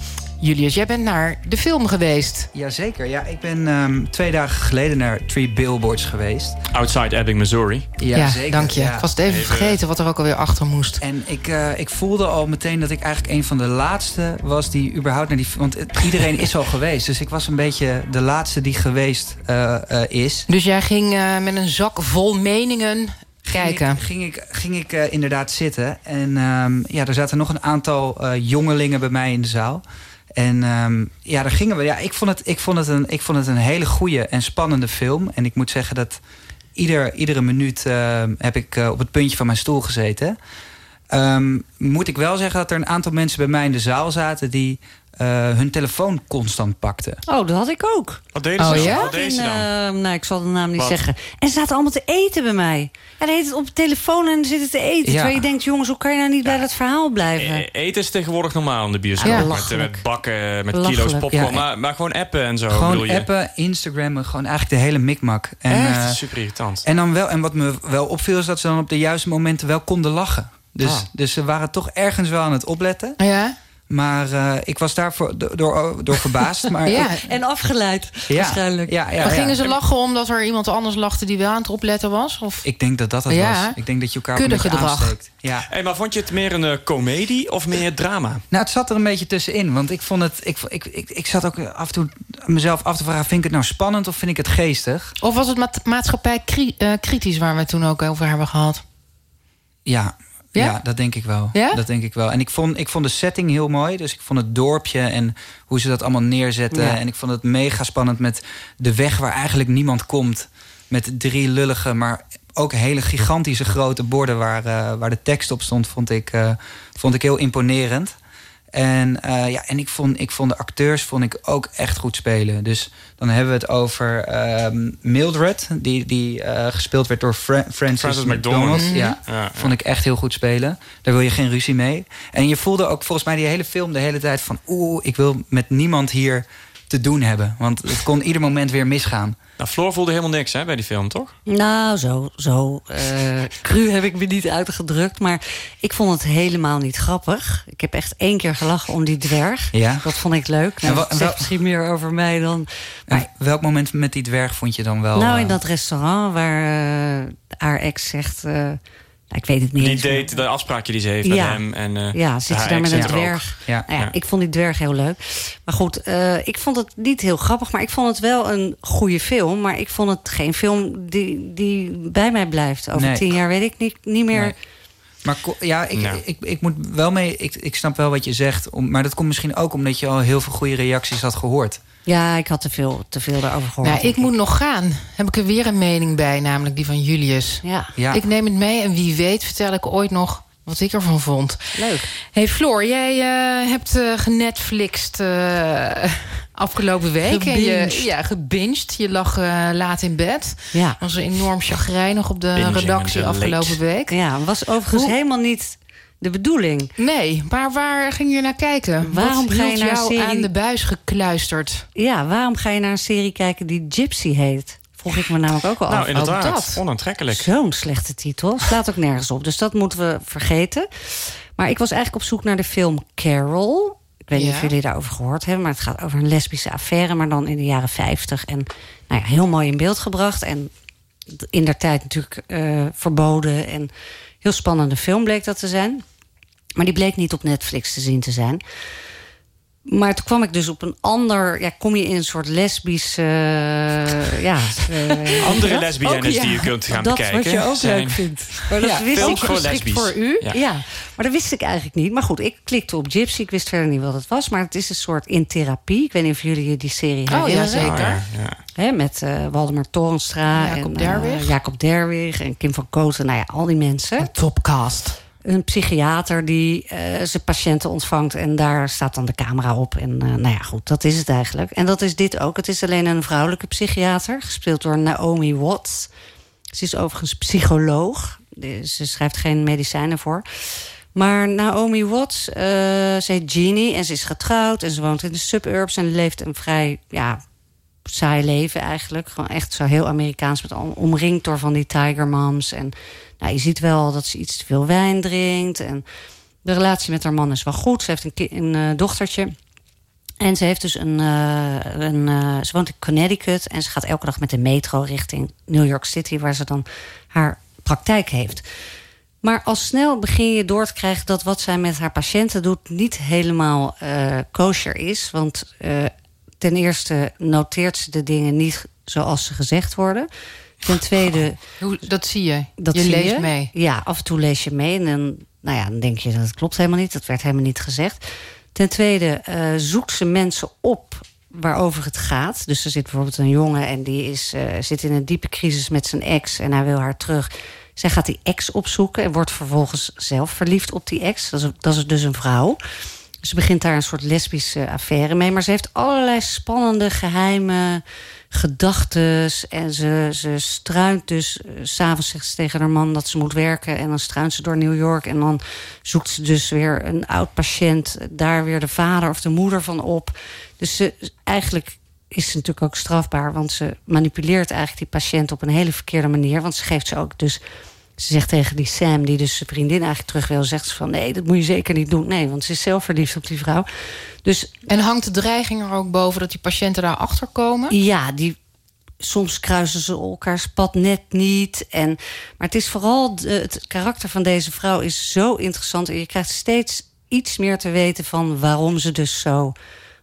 S15: Julius, jij bent naar de film geweest.
S8: Jazeker, ja. Ik ben um, twee dagen geleden naar Three Billboards geweest.
S16: Outside Ebbing, Missouri.
S15: Ja, ja zeker. dank je. Ja. Ik was het even, even, vergeten wat er ook alweer achter moest.
S8: En ik, uh, ik voelde al meteen dat ik eigenlijk een van de laatste was die überhaupt naar die... Want het, iedereen is al geweest. Dus ik was een beetje de laatste die geweest uh, uh, is.
S15: Dus jij ging met een zak vol meningen kijken.
S8: Ging ik, ging ik, ging ik uh, inderdaad zitten. En um, ja, er zaten nog een aantal uh, jongelingen bij mij in de zaal. En um, ja, daar gingen we. Ja, ik, vond het, ik, vond het een, ik vond het een hele goede en spannende film. En ik moet zeggen dat ieder, iedere minuut uh, heb ik op het puntje van mijn stoel gezeten. Um, moet ik wel zeggen dat er een aantal mensen bij mij in de zaal zaten... die uh, hun telefoon constant pakten.
S17: Oh, dat had ik ook.
S16: Wat deden ze
S17: oh,
S16: dan?
S17: Ja?
S16: Wat deden ze dan?
S17: Uh, nou, ik zal de naam niet Wat? zeggen. En ze zaten allemaal te eten bij mij. En dan heet het op de telefoon en zitten te eten. Ja. Terwijl je denkt, jongens, hoe kan je nou niet ja. bij dat verhaal blijven?
S16: E eten is tegenwoordig normaal in de bioscoop. Ja, met, met, bakken, met kilo's popcorn. Maar, maar, gewoon appen en zo.
S8: Gewoon
S16: je?
S8: appen, Instagrammen, gewoon eigenlijk de hele mikmak. En,
S16: Echt? Uh, super irritant.
S8: En, dan wel, en wat me wel opviel is dat ze dan op de juiste momenten wel konden lachen. Dus, ah. dus ze waren toch ergens wel aan het opletten.
S15: Ja.
S8: Maar uh, ik was daarvoor door, door, door verbaasd. Maar
S17: ja, en afgeleid ja, waarschijnlijk.
S8: Ja, ja,
S15: maar gingen ze lachen omdat er iemand anders lachte... die wel aan het opletten was? Of?
S8: Ik denk dat dat het was. Ik denk dat je elkaar een beetje aansteekt. Ja.
S16: Hey, maar vond je het meer een uh, komedie of meer drama?
S8: Nou, het zat er een beetje tussenin. Want ik vond het... Ik, ik, ik, ik zat ook af en toe mezelf af te vragen... vind ik het nou spannend of vind ik het geestig?
S15: Of was het ma maatschappij kri uh, kritisch... waar we het toen ook over hebben gehad?
S8: Ja, ja? ja? dat denk ik wel.
S15: Ja?
S8: Dat denk ik wel. En ik vond, ik vond de setting heel mooi. Dus ik vond het dorpje en hoe ze dat allemaal neerzetten. Ja. En ik vond het mega spannend met de weg waar eigenlijk niemand komt. Met drie lullige, maar ook hele gigantische grote borden... waar, uh, waar de tekst op stond, vond ik, uh, vond ik heel imponerend. En, uh, ja, en ik, vond, ik vond de acteurs vond ik ook echt goed spelen. Dus dan hebben we het over um, Mildred, die, die uh, gespeeld werd door Fra Francis. Ja, ja, ja, vond ik echt heel goed spelen. Daar wil je geen ruzie mee. En je voelde ook volgens mij die hele film de hele tijd van... oeh, ik wil met niemand hier te doen hebben. Want het kon ieder moment weer misgaan.
S16: Nou, Floor voelde helemaal niks hè, bij die film, toch?
S17: Nou, zo, zo uh, cru heb ik me niet uitgedrukt. Maar ik vond het helemaal niet grappig. Ik heb echt één keer gelachen om die dwerg.
S8: Ja?
S17: Dat vond ik leuk. Nou, dat zegt misschien meer over mij dan...
S8: Maar, welk moment met die dwerg vond je dan wel...
S17: Nou, in dat restaurant waar uh, haar ex zegt... Uh, nou, ik weet het niet
S16: Die date, de afspraakje die ze heeft
S17: ja.
S16: met hem. En, uh,
S17: ja, zit ze daar met een dwerg.
S8: Ja.
S17: Nou ja, ik vond die dwerg heel leuk. Maar goed, uh, ik vond het niet heel grappig. Maar ik vond het wel een goede film. Maar ik vond het geen film die, die bij mij blijft. Over
S8: nee.
S17: tien jaar weet ik niet, niet meer... Nee.
S8: Maar ja, ik,
S16: Ja.
S8: Ik, ik, moet wel mee. Ik, ik snap wel wat je zegt. Om, maar dat komt misschien ook omdat je al heel veel goede reacties had gehoord.
S17: Ja, ik had te veel, te veel daarover gehoord.
S15: Nou, ik moet nog gaan. Heb ik er weer een mening bij, namelijk die van Julius.
S17: Ja.
S8: Ja.
S15: Ik neem het mee en wie weet vertel ik ooit nog wat ik ervan vond.
S17: Leuk.
S15: Hey Floor, jij eh, hebt eh genetflixt eh, afgelopen week. En je, ja, gebinged. Je lag eh, laat in bed.
S17: Ja.
S15: Was enorm chagrijnig op de
S16: Binging
S15: redactie afgelopen week.
S17: Ja, was overigens
S15: Hoe-
S17: helemaal niet de bedoeling.
S15: Nee, maar waar ging je naar kijken?
S17: Waarom
S15: Wat
S17: ga je naar een
S15: jou
S17: serie-
S15: aan de buis gekluisterd?
S17: Ja, waarom ga je naar een serie kijken die Gypsy heet? Vroeg ik me namelijk ook al
S16: Nou,
S17: af.
S16: inderdaad.
S15: Ook dat.
S16: Onaantrekkelijk.
S17: Zo'n slechte titel. Slaat ook nergens op. Dus dat moeten we vergeten. Maar ik was eigenlijk op zoek naar de film Carol. Ik weet niet
S15: Ja.
S17: of jullie daarover gehoord hebben. Maar het gaat over een lesbische affaire. Maar dan in de jaren 50. En nou ja, heel mooi in beeld gebracht. En in der tijd natuurlijk eh, verboden. En heel spannende film bleek dat te zijn. Maar die bleek niet op Netflix te zien te zijn. Maar toen kwam ik dus op een ander... Ja, kom je in een soort lesbisch... eh, ja, eh,
S16: Andere
S17: dat?
S16: lesbiennes die je kunt gaan
S17: dat
S16: bekijken.
S17: wat je ook
S16: zijn
S17: leuk vindt. Maar dat
S15: Ja,
S17: wist ik
S16: voor lesbisch.
S15: voor u.
S16: Ja.
S17: ja. maar dat wist ik eigenlijk niet. Maar goed, ik klikte op Gypsy. Ik wist verder niet wat het was. Maar het is een soort in therapie. Ik weet niet of jullie die serie
S15: Oh, ja, zeker.
S16: Oh, ja, ja.
S17: Hè, met eh Waldemar Torenstra.
S15: Jacob
S17: en,
S15: Derwig.
S17: Jacob Derwig en Kim van Kooten. Nou ja, al die mensen.
S15: Topcast.
S17: Een psychiater die eh, zijn patiënten ontvangt. En daar staat dan de camera op. En eh, nou ja, goed, dat is het eigenlijk. En dat is dit ook. Het is alleen een vrouwelijke psychiater. Gespeeld door Naomi Watts. Ze is overigens psycholoog. Ze schrijft geen medicijnen voor. Maar Naomi Watts, eh ze heet Jeannie en ze is getrouwd... en ze woont in de suburbs en leeft een vrij ja, saai leven eigenlijk. Gewoon echt zo heel Amerikaans, met omringd door van die tiger moms. En nou, je ziet wel dat ze iets te veel wijn drinkt. En de relatie met haar man is wel goed. Ze heeft een, een eh, dochtertje. En ze heeft dus een, eh, een eh, ze woont in Connecticut en ze gaat elke dag met de metro richting New York City, waar ze dan haar praktijk heeft. Maar al snel begin je door te krijgen dat wat zij met haar patiënten doet niet helemaal kosher is. Want ten eerste noteert ze de dingen niet zoals ze gezegd worden. Ten tweede.
S15: Hoe, dat zie je.
S17: Dat
S15: je
S17: zie
S15: leest
S17: je.
S15: mee.
S17: Ja, af en toe lees je mee. En dan, nou ja, dan denk je dat het klopt helemaal niet. Dat werd helemaal niet gezegd. Ten tweede eh, zoekt ze mensen op waarover het gaat. Dus er zit bijvoorbeeld een jongen en die is, eh, zit in een diepe crisis met zijn ex en hij wil haar terug. Zij gaat die ex opzoeken en wordt vervolgens zelf verliefd op die ex. Dat is, dat is dus een vrouw. Ze begint daar een soort lesbische affaire mee. Maar ze heeft allerlei spannende, geheime gedachten. En ze, ze struint dus... eh, S'avonds zegt ze tegen haar man dat ze moet werken. En dan struint ze door New York. En dan zoekt ze dus weer een oud patiënt. Daar weer de vader of de moeder van op. Dus ze, eigenlijk is ze natuurlijk ook strafbaar. Want ze manipuleert eigenlijk die patiënt op een hele verkeerde manier. Want ze geeft ze ook dus... Ze zegt tegen die Sam, die dus zijn vriendin eigenlijk terug wil... zegt ze van, nee, dat moet je zeker niet doen. Nee, want ze is zelf verliefd op die vrouw. Dus
S15: En hangt de dreiging er ook boven dat die patiënten daarachter komen?
S17: ja, die, soms kruisen ze elkaars pad net niet. En, maar het is vooral het karakter van deze vrouw is zo interessant. En je krijgt steeds iets meer te weten van waarom ze dus zo.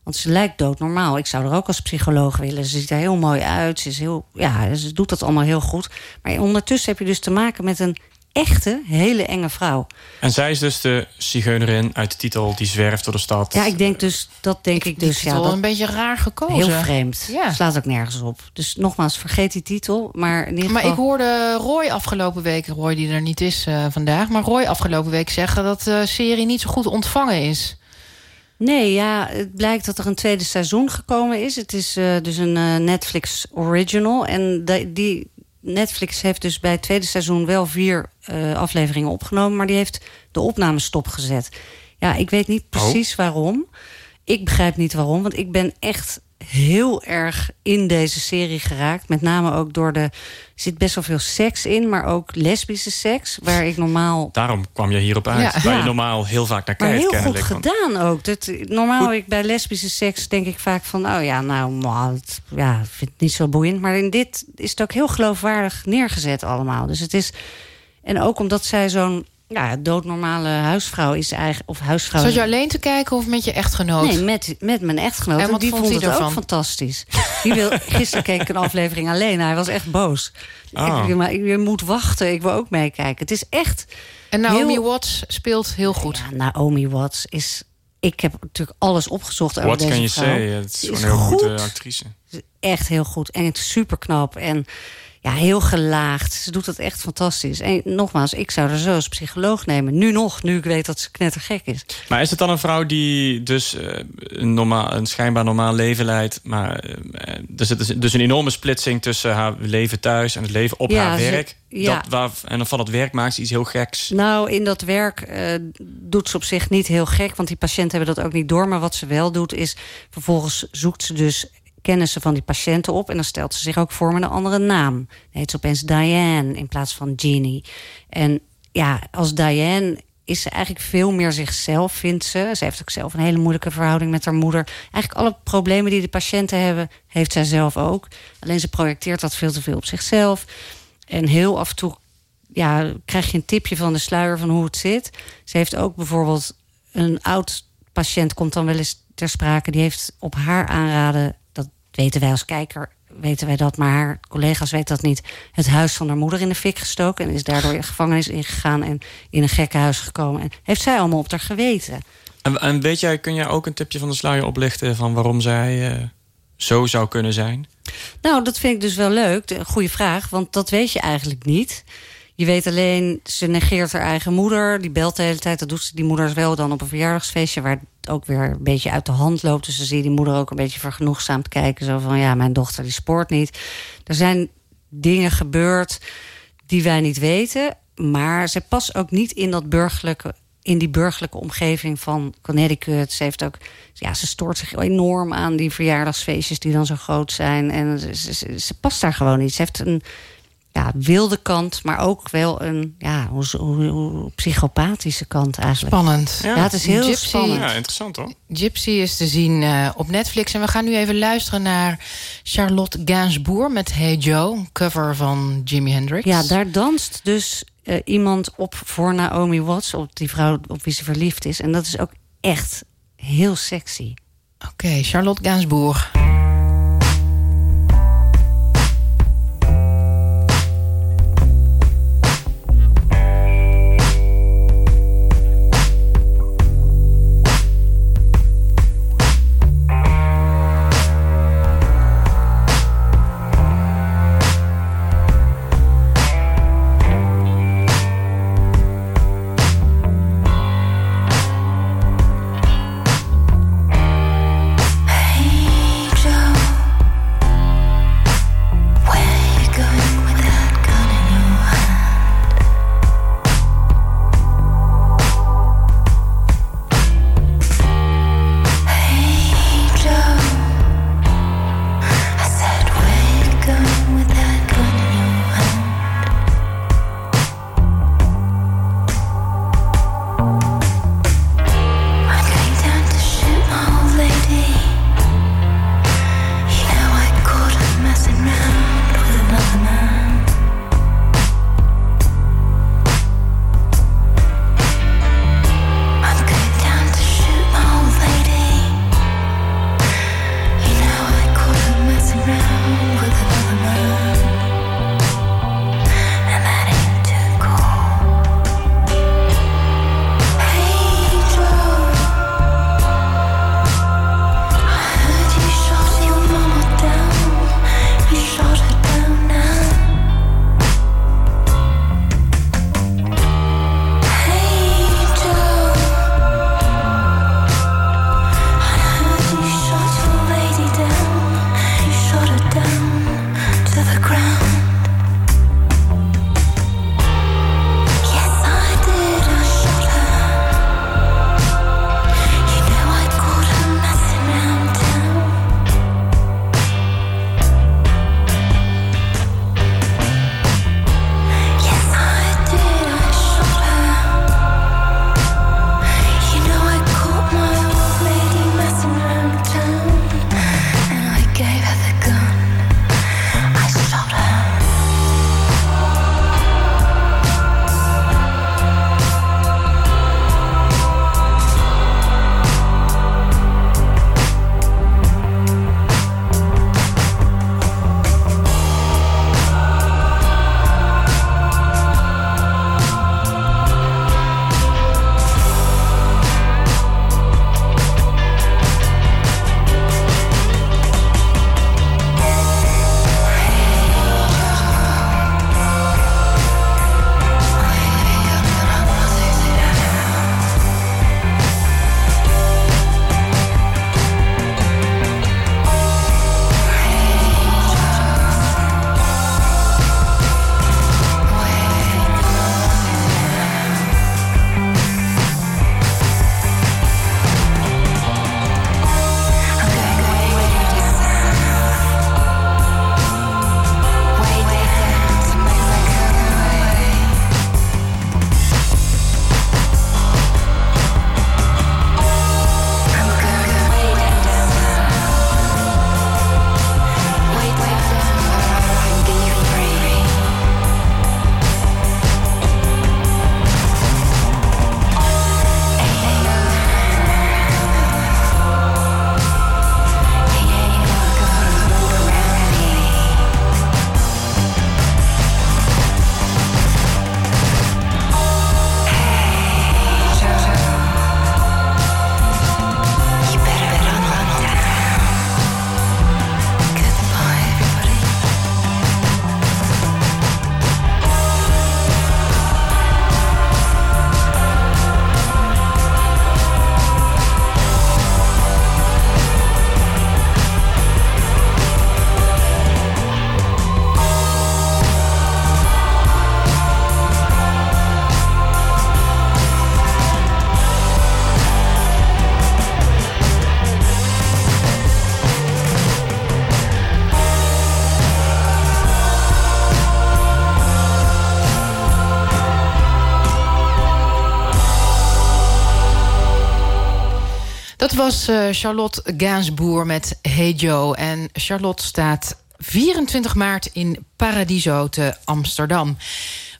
S17: Want ze lijkt doodnormaal. Ik zou er ook als psycholoog willen. Ze ziet er heel mooi uit. Ze, is heel, ja, ze doet dat allemaal heel goed. Maar ondertussen heb je dus te maken met een echte, hele enge vrouw.
S16: En zij is dus de zigeunerin uit de titel die zwerft door de stad.
S17: Ja, ik denk dus, dat denk ik, dus.
S15: is
S17: Ja,
S15: wel
S17: dat,
S15: een beetje raar gekozen.
S17: Heel vreemd.
S15: Ja.
S17: Slaat ook nergens op. Dus nogmaals, vergeet die titel. Maar in ieder
S15: Maar ik hoorde Roy afgelopen week, Roy die er niet is eh, vandaag... maar Roy afgelopen week zeggen dat de serie niet zo goed ontvangen is.
S17: Nee, ja, het blijkt dat er een tweede seizoen gekomen is. Het is eh, dus een eh, Netflix original. En de- die Netflix heeft dus bij het tweede seizoen wel vier eh, afleveringen opgenomen... maar die heeft de opname stopgezet. Ja, ik weet niet precies waarom. Ik begrijp niet waarom, want ik ben echt heel erg in deze serie geraakt. Met name ook door de... Er zit best wel veel seks in, maar ook lesbische seks... waar ik normaal
S16: Daarom kwam je hierop uit.
S17: Ja.
S16: Waar
S17: Ja.
S16: je normaal heel vaak naar
S17: maar
S16: kijkt.
S17: heel goed
S16: kennelijk.
S17: Gedaan ook. Dat, normaal ik bij lesbische seks denk ik vaak van... oh ja, nou, het, ja, ik vind het niet zo boeiend. Maar in dit is het ook heel geloofwaardig neergezet allemaal. Dus het is... En ook omdat zij zo'n ja, doodnormale huisvrouw is eigenlijk... Of huisvrouw...
S15: Zat je alleen te kijken of met je echtgenoot?
S17: Nee, met, met mijn echtgenoot.
S15: En wat
S17: die
S15: vond
S17: vond,
S15: hij
S17: ook
S15: ervan?
S17: fantastisch. Die wil, gisteren keek ik een aflevering alleen. Hij was echt boos.
S15: Ah.
S17: Ik, maar je moet wachten, ik wil ook meekijken. Het is echt...
S15: En Naomi
S17: heel-
S15: Watts speelt heel goed.
S17: Ja, Naomi Watts is... Ik heb natuurlijk alles opgezocht over
S16: What
S17: deze
S16: can you
S17: vrouw.
S16: say? Het is een heel goede
S17: goed.
S16: actrice.
S17: Echt heel goed. En het is super knap. En ja, heel gelaagd. Ze doet het echt fantastisch. En nogmaals, ik zou haar zo als psycholoog nemen. Nu nog, nu ik weet dat ze knettergek is.
S16: Maar is het dan een vrouw die dus eh, een, normaal, een schijnbaar normaal leven leidt... maar eh, er zit dus- dus een enorme splitsing tussen haar leven thuis... en het leven op
S17: Ja,
S16: haar
S17: ze-
S16: werk?
S17: ja.
S16: Dat, waar, en dan van het werk maakt ze iets heel geks.
S17: Nou, in dat werk eh, doet ze op zich niet heel gek... want die patiënten hebben dat ook niet door. Maar wat ze wel doet is... vervolgens zoekt ze dus kennissen van die patiënten op... en dan stelt ze zich ook voor met een andere naam. Dan heet ze opeens Diane in plaats van Jeannie. En ja, als Diane is ze eigenlijk veel meer zichzelf, vindt ze. Ze heeft ook zelf een hele moeilijke verhouding met haar moeder. Eigenlijk alle problemen die de patiënten hebben... heeft zij zelf ook. Alleen ze projecteert dat veel te veel op zichzelf... En heel af en toe ja, krijg je een tipje van de sluier van hoe het zit. Ze heeft ook bijvoorbeeld een oud patiënt komt dan wel eens ter sprake. Die heeft op haar aanraden, weten wij als kijker, weten wij dat, maar haar collega's weten dat niet. Het huis van haar moeder in de fik gestoken en is daardoor in gevangenis ingegaan en in een gekkenhuis gekomen. En heeft zij allemaal op haar geweten.
S16: En, en weet jij, kun jij ook een tipje van de sluier oplichten... van waarom zij eh, zo zou kunnen zijn?
S17: Nou, dat vind ik dus wel leuk. Een goede vraag, want dat weet je eigenlijk niet. Je weet alleen, ze negeert haar eigen moeder. Die belt de hele tijd. Dat doet ze die moeder wel dan op een verjaardagsfeestje... waar het ook weer een beetje uit de hand loopt. Dus dan zie je die moeder ook een beetje vergenoegzaamd kijken. Zo van, ja, mijn dochter die spoort niet. Er zijn dingen gebeurd die wij niet weten. Maar ze past ook niet in dat burgerlijke in die burgerlijke omgeving van Connecticut. Ze heeft ook, ja, ze stoort zich enorm aan die verjaardagsfeestjes die dan zo groot zijn. En ze, ze- ze- ze past daar gewoon niet. Ze heeft een ja, wilde kant, maar ook wel een ja, hoe, hoe, hoe psychopathische kant eigenlijk.
S15: Spannend.
S17: Ja, het is heel
S15: Gypsy.
S17: spannend.
S16: Ja, interessant hoor.
S15: Gypsy is te zien eh, op Netflix. En we gaan nu even luisteren naar Charlotte Gainsbourg met Hey Joe. Een cover van Jimi Hendrix.
S17: Ja, daar danst dus eh, iemand op voor Naomi Watts, op die vrouw op wie ze verliefd is. En dat is ook echt heel sexy.
S15: Oké, Charlotte Gainsbourg. Was eh, Charlotte Gainsbourg met Hey Joe. En Charlotte staat 24 maart in Paradiso te Amsterdam.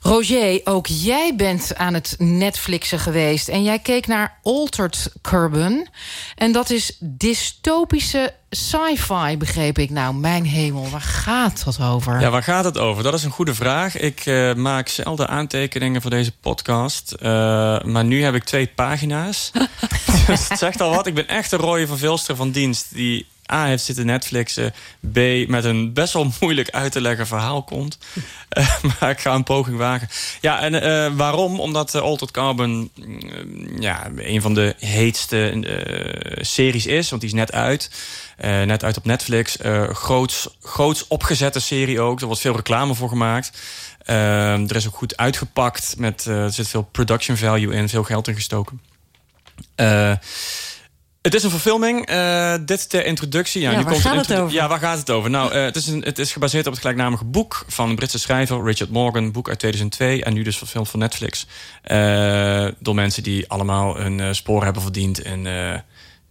S15: Roger, ook jij bent aan het Netflixen geweest. En jij keek naar Altered Carbon. En dat is dystopische sci-fi, begreep ik. Nou, mijn hemel, waar gaat dat over?
S16: Ja, waar gaat het over? Dat is een goede vraag. Ik eh, maak zelden aantekeningen voor deze podcast. Eh, maar nu heb ik twee pagina's. dus het zegt al wat. Ik ben echt een rode verveelster van dienst... die A heeft zitten Netflixen. B met een best wel moeilijk uit te leggen verhaal komt. Uh, maar ik ga een poging wagen. Ja, en uh, waarom? Omdat uh, Altered Carbon mm, ja, een van de heetste series is. Want die is net uit. net uit op Netflix. groots, groots opgezette serie ook. Er wordt veel reclame voor gemaakt. er is ook goed uitgepakt. Met, er zit veel production value in. Veel geld in gestoken. Het is een verfilming. Uh, dit ter introductie.
S17: Ja, ja nu waar komt gaat het over?
S16: Ja, waar gaat het over? Nou, uh, het, is een, het is gebaseerd op het gelijknamige boek van een Britse schrijver, Richard Morgan. Boek uit 2002 en nu dus verfilmd voor Netflix. Uh, door mensen die allemaal hun spoor hebben verdiend in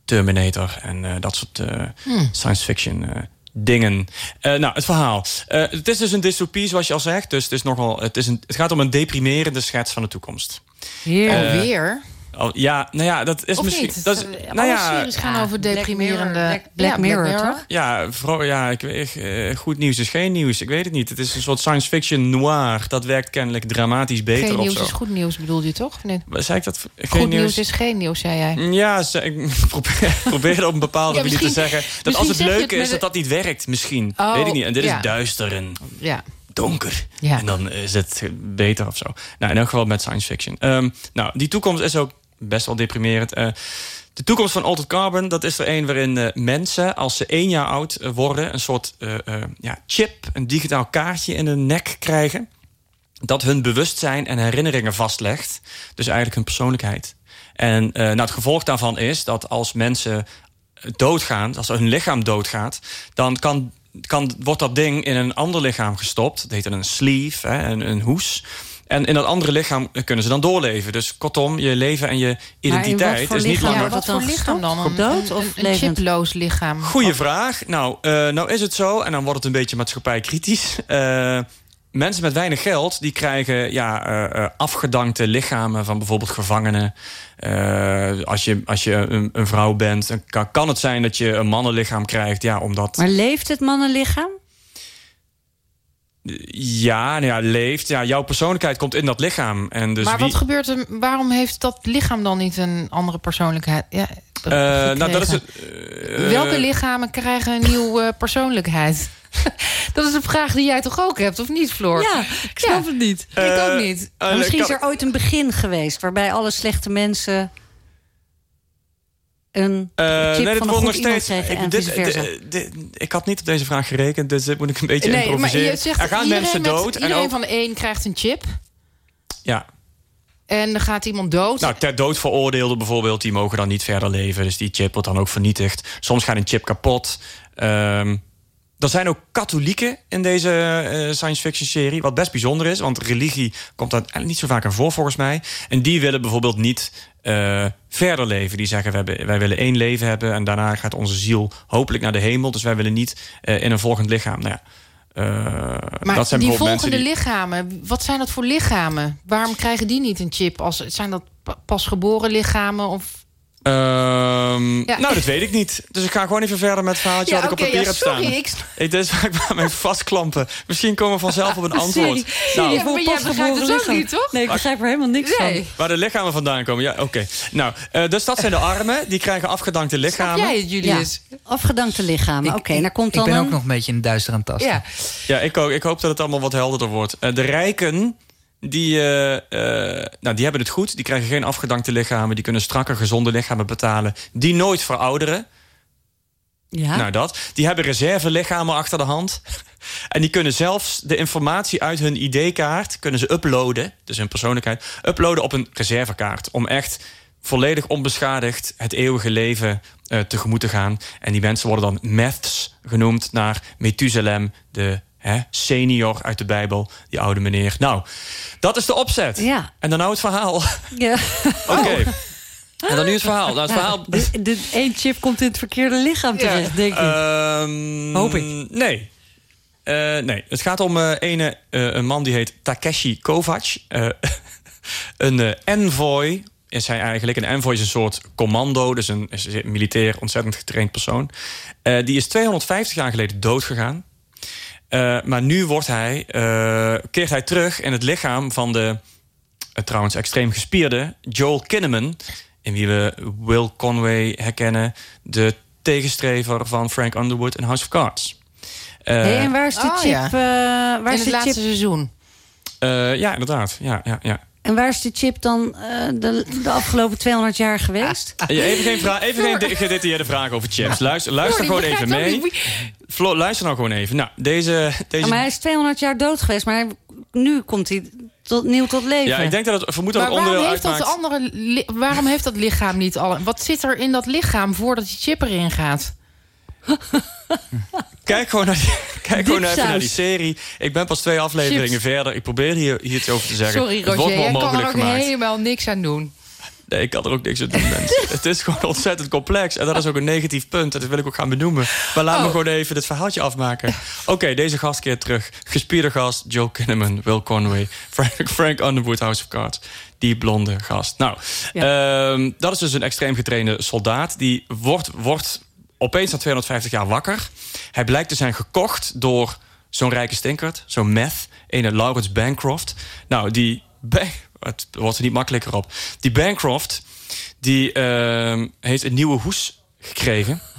S16: Terminator en dat soort hmm. science fiction dingen. nou, het verhaal. het is dus een dystopie, zoals je al zegt. Dus het, is nogal, het, is een, het gaat om een deprimerende schets van de toekomst.
S15: Hier weer?
S16: Oh, ja, nou ja, dat is
S15: of
S16: misschien.
S15: Niet?
S16: Dat is,
S15: nou ja, series gaan over deprimerende.
S17: Black Mirror, Black Mirror, Black Mirror
S16: toch? Ja, vooral, ja ik weet, uh, goed nieuws is geen nieuws. Ik weet het niet. Het is een soort science fiction noir. Dat werkt kennelijk dramatisch beter.
S15: Geen nieuws
S16: of zo.
S15: is goed nieuws, bedoelde je toch? Nee.
S16: Zei ik dat?
S15: Geen goed nieuws... is geen nieuws, zei jij.
S16: Ja, ik probeer, probeer op een bepaalde ja, manier te zeggen dat als het leuke is, dat dat niet werkt. Misschien.
S15: Oh,
S16: weet ik niet. En dit
S15: ja.
S16: is duister en
S15: ja.
S16: donker.
S15: Ja.
S16: En dan is het beter of zo. Nou, in elk geval met science fiction. Um, nou, die toekomst is ook best wel deprimerend. Uh, de toekomst van Altered Carbon, dat is er een waarin uh, mensen, als ze één jaar oud uh, worden, een soort ja, chip, een digitaal kaartje in hun nek krijgen. Dat hun bewustzijn en herinneringen vastlegt. Dus eigenlijk hun persoonlijkheid. En nou, het gevolg daarvan is dat als mensen doodgaan, als hun lichaam doodgaat, dan kan, kan, wordt dat ding in een ander lichaam gestopt. Dat heet een sleeve, hè, een, een hoes. En in dat andere lichaam kunnen ze dan doorleven. Dus kortom, je leven en je identiteit is niet langer...
S15: Ja, wat voor lichaam dan? Een,
S17: dood of
S15: een, een chiploos lichaam?
S16: Goeie vraag. Nou, uh, nou is het zo, en dan wordt het een beetje maatschappij kritisch... Uh, mensen met weinig geld die krijgen ja, uh, afgedankte lichamen van bijvoorbeeld gevangenen. Uh, als je, als je een, een vrouw bent, dan kan, kan, het zijn dat je een mannenlichaam krijgt. Ja, omdat...
S17: Maar leeft het mannenlichaam?
S16: Ja, nou ja, leeft. Ja, jouw persoonlijkheid komt in dat lichaam. En dus
S15: maar
S16: wie...
S15: wat gebeurt er? Waarom heeft dat lichaam dan niet een andere persoonlijkheid? Ja,
S16: uh, nou, dat is het,
S15: uh, Welke lichamen krijgen een nieuwe persoonlijkheid? dat is een vraag die jij toch ook hebt, of niet, Floor?
S17: Ja, ik snap ja. het niet.
S15: Uh, ik ook niet.
S17: misschien is er ooit een begin geweest... waarbij alle slechte mensen een
S16: uh,
S17: chip
S16: nee, dit
S17: een
S16: nog
S17: goed
S16: steeds.
S17: Ik,
S16: ik, dit, dit, dit, ik had niet op deze vraag gerekend, dus dit moet ik een beetje
S15: nee,
S16: improviseren.
S15: Maar je zegt,
S16: er gaan mensen dood.
S15: Met, iedereen en ook, van de één krijgt een chip.
S16: Ja.
S15: En dan gaat iemand dood.
S16: Nou, ter dood veroordeelden bijvoorbeeld, die mogen dan niet verder leven. Dus die chip wordt dan ook vernietigd. Soms gaat een chip kapot. Um, er zijn ook katholieken in deze uh, science fiction serie. Wat best bijzonder is, want religie komt daar niet zo vaak aan voor volgens mij. En die willen bijvoorbeeld niet uh, verder leven. Die zeggen, wij, hebben, wij willen één leven hebben... en daarna gaat onze ziel hopelijk naar de hemel. Dus wij willen niet uh, in een volgend lichaam. Nou ja,
S15: maar
S16: dat zijn
S15: die volgende
S16: die...
S15: lichamen, wat zijn dat voor lichamen? Waarom krijgen die niet een chip? Als, zijn dat pasgeboren lichamen of
S16: Um, ja. Nou, dat weet ik niet. Dus ik ga gewoon even verder met het verhaaltje
S15: ja,
S16: wat ik
S15: okay,
S16: op papier
S15: ja,
S16: heb staan.
S15: Ik...
S16: Dit is waar ik me vastklampen. Misschien komen we vanzelf op een antwoord.
S17: Nou,
S15: ja, maar jij begrijpt het ook niet, toch?
S17: Nee, ik begrijp er helemaal niks
S15: nee.
S17: van.
S16: Waar de lichamen vandaan komen, ja, oké. Okay. Nou, uh, dus dat zijn de armen. Die krijgen afgedankte lichamen.
S15: Snap jij het, Julius?
S17: Ja, afgedankte lichamen. Oké, okay, daar komt dan
S8: Ik ben
S17: een...
S8: ook nog een beetje in de duister aan het tasten.
S15: Ja,
S16: ja ik, ook, ik hoop dat het allemaal wat helderder wordt. Uh, de rijken... Die, uh, uh, nou, die hebben het goed. Die krijgen geen afgedankte lichamen. Die kunnen strakke, gezonde lichamen betalen. Die nooit verouderen.
S17: Ja.
S16: Nou, dat. Die hebben reservelichamen achter de hand. En die kunnen zelfs de informatie uit hun ID-kaart... kunnen ze uploaden, dus hun persoonlijkheid... uploaden op een reservekaart. Om echt volledig onbeschadigd het eeuwige leven uh, tegemoet te gaan. En die mensen worden dan meths genoemd... naar Methuselem, de Hè, senior uit de Bijbel, die oude meneer. Nou, dat is de opzet.
S17: Ja.
S16: En dan nou het verhaal.
S17: Ja.
S16: Oké. Okay. En dan nu het verhaal. Nou, het verhaal...
S17: De, de één chip komt in het verkeerde lichaam terecht, denk ik.
S16: Ehm,
S17: Hoop ik.
S16: Nee. Eh, nee, het gaat om eh, ene, eh, een man die heet Takeshi Kovac. Eh, een envoy is hij eigenlijk. Een envoy is een soort commando, dus een, een militair ontzettend getraind persoon. Die is 250 jaar geleden dood Eh, maar nu wordt hij, eh, keert hij terug in het lichaam van de eh, trouwens extreem gespierde Joel Kinnaman, in wie we Will Conway herkennen, de tegenstrever van Frank Underwood in House of Cards. Eh,
S17: Hey, en waar is de
S15: Oh,
S17: chip?
S15: ja.
S17: eh, waar
S15: In
S17: is
S15: het
S17: de
S15: laatste
S17: chip?
S15: seizoen.
S16: eh, ja, inderdaad. Ja, ja, ja.
S17: En waar is de chip dan eh, de, de afgelopen 200 jaar geweest?
S16: Ja, Even geen, vra- even geen de- gedetailleerde vraag over chips. Luister, luister
S17: Floor,
S16: gewoon even mee. Floor, luister nou gewoon even. Nou, deze... deze
S17: Ja, maar hij is 200 jaar dood geweest, maar hij- nu komt hij tot, nieuw tot leven.
S16: ja, ik denk dat het vermoed dat
S15: Maar
S16: het
S15: waarom
S16: onderdeel
S15: heeft, dat
S16: uitmaakt...
S15: andere li- waarom heeft dat lichaam niet al... Wat zit er in dat lichaam voordat die chip erin gaat?
S16: Kijk gewoon, naar die, kijk gewoon even naar die serie. Ik ben pas twee afleveringen
S15: Chips.
S16: verder. Ik probeer hier, hier iets over te zeggen.
S15: Sorry
S16: het wordt
S15: Roger,
S16: me
S15: jij kan er
S16: onmogelijk
S15: ook
S16: gemaakt.
S15: helemaal niks aan doen.
S16: Nee, ik kan er ook niks aan doen, mensen. Het is gewoon ontzettend complex. En dat is ook een negatief punt. Dat wil ik ook gaan benoemen. Maar laat me
S15: Oh.
S16: gewoon even dit verhaaltje afmaken. Oké, deze gast keert terug. Gespierde gast, Joe Kinnaman, Will Conway... Frank, Frank Underwood, House of Cards. Die blonde gast. Nou, ehm, dat is dus een extreem getrainde soldaat. Die wordt, wordt opeens na 250 jaar wakker. Hij blijkt te zijn gekocht door zo'n rijke stinkert. Zo'n meth. Ene Lawrence Bancroft. Nou, die... Het wordt er niet makkelijker op. Die Bancroft, die ehm, heeft een nieuwe hoes gekregen.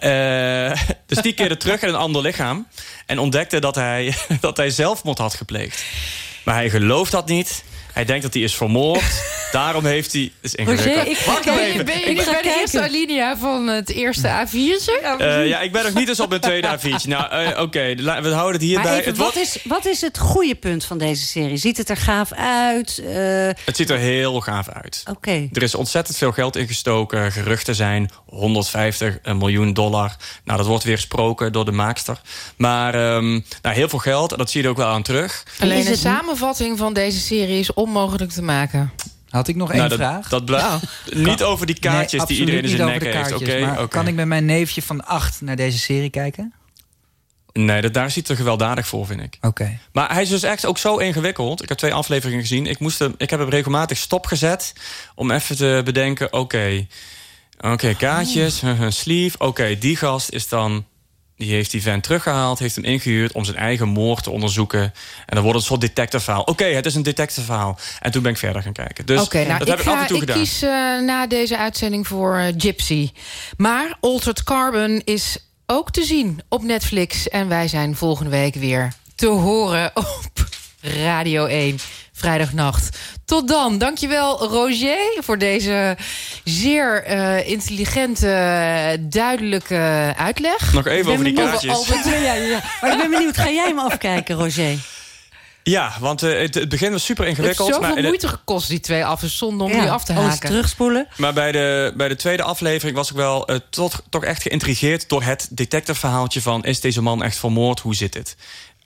S16: Eh, dus die keerde terug in een ander lichaam. En ontdekte dat hij, dat hij zelfmoord had gepleegd. Maar hij gelooft dat niet. Hij denkt dat hij is vermoord. Daarom heeft hij... Is ingewikkeld.
S17: Roger, ik ga
S16: Wacht
S17: kijken.
S16: even.
S15: Ben je de eerste alinea van het eerste A4'tje?
S16: Eh, ja, ik ben nog niet eens op mijn tweede A4'tje. Nou, eh, oké, we houden het hierbij.
S17: even, wat,
S16: wordt-
S17: is, wat is het goede punt van deze serie? Ziet het er gaaf uit? Eh,
S16: het ziet er heel gaaf uit.
S17: Oké.
S16: Er is ontzettend veel geld ingestoken. Geruchten zijn 150 miljoen dollar. Nou, dat wordt weer gesproken door de maakster. Maar ehm, nou, heel veel geld. En dat zie je er ook wel aan terug.
S15: Alleen
S17: het-
S15: samenvatting van deze serie is onmogelijk te maken.
S8: Had ik nog één
S16: Nou, dat,
S8: vraag?
S16: Dat blijft niet over die kaartjes
S8: Nee,
S16: die iedereen in zijn nek heeft.
S8: kan ik met mijn neefje van acht naar deze serie kijken?
S16: Nee, dat, daar ziet er gewelddadig voor, vind ik.
S8: Oké.
S16: Maar hij is dus echt ook zo ingewikkeld. Ik heb twee afleveringen gezien. Ik, moest hem, ik heb hem regelmatig stopgezet om even te bedenken... oké, oké, kaartjes, een sleeve. Oké, die gast is dan... Die heeft die vent teruggehaald, heeft hem ingehuurd... om zijn eigen moord te onderzoeken. En dan wordt het een soort detective-verhaal. Oké, het is een detective-verhaal. En toen ben ik verder gaan kijken. Dus
S15: nou,
S16: dat
S15: ik,
S16: heb ik af
S15: ga,
S16: en toe
S15: ik
S16: gedaan.
S15: kies eh, na deze uitzending voor eh, Gypsy. Maar Altered Carbon is ook te zien op Netflix. En wij zijn volgende week weer te horen op Radio 1, vrijdagnacht. Tot dan. Dankjewel, Roger, voor deze zeer eh, intelligente, duidelijke uitleg.
S16: Nog even over die kaartjes.
S17: Albert, ja, ja, ja. Maar ik ben benieuwd, ga jij hem afkijken, Roger?
S16: Ja, want eh, het, het begin was super
S15: Het heeft
S16: ingewikkeld.
S15: zoveel
S16: maar in het-
S15: moeite gekost, die twee af. zonde om
S17: Ja,
S15: die af te haken.
S17: terugspoelen.
S16: Maar bij de, bij de tweede aflevering was ik wel eh, toch, toch echt geïntrigeerd... door het detective-verhaaltje van... is deze man echt vermoord? Hoe zit het?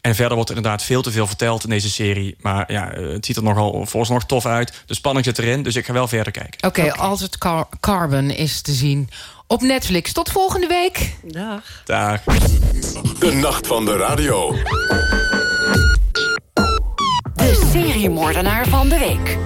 S16: En verder wordt er inderdaad veel te veel verteld in deze serie. Maar ja, eh, het ziet er nogal vooralsnog tof uit. De spanning zit erin, dus ik ga wel verder kijken.
S15: Oké, Altered Car- Carbon is te zien op Netflix. Tot volgende week.
S17: Dag.
S16: Daar.
S2: De nacht van de radio.
S4: De seriemoordenaar van de week.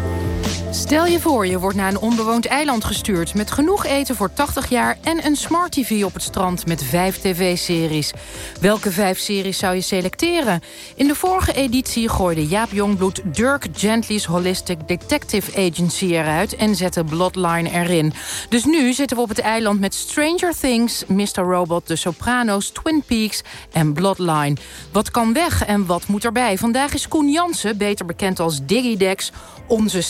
S15: Stel je voor, je wordt naar een onbewoond eiland gestuurd... met genoeg eten voor 80 jaar en een smart tv op het strand... met vijf tv-series. Welke vijf series zou je selecteren? In de vorige editie gooide Jaap Jongbloed... Dirk Gently's Holistic Detective Agency eruit... en zette Bloodline erin. Dus nu zitten we op het eiland met Stranger Things... Mr. Robot, The Sopranos, Twin Peaks en Bloodline. Wat kan weg en wat moet erbij? Vandaag is Koen Jansen, beter bekend als Diggy Dex onze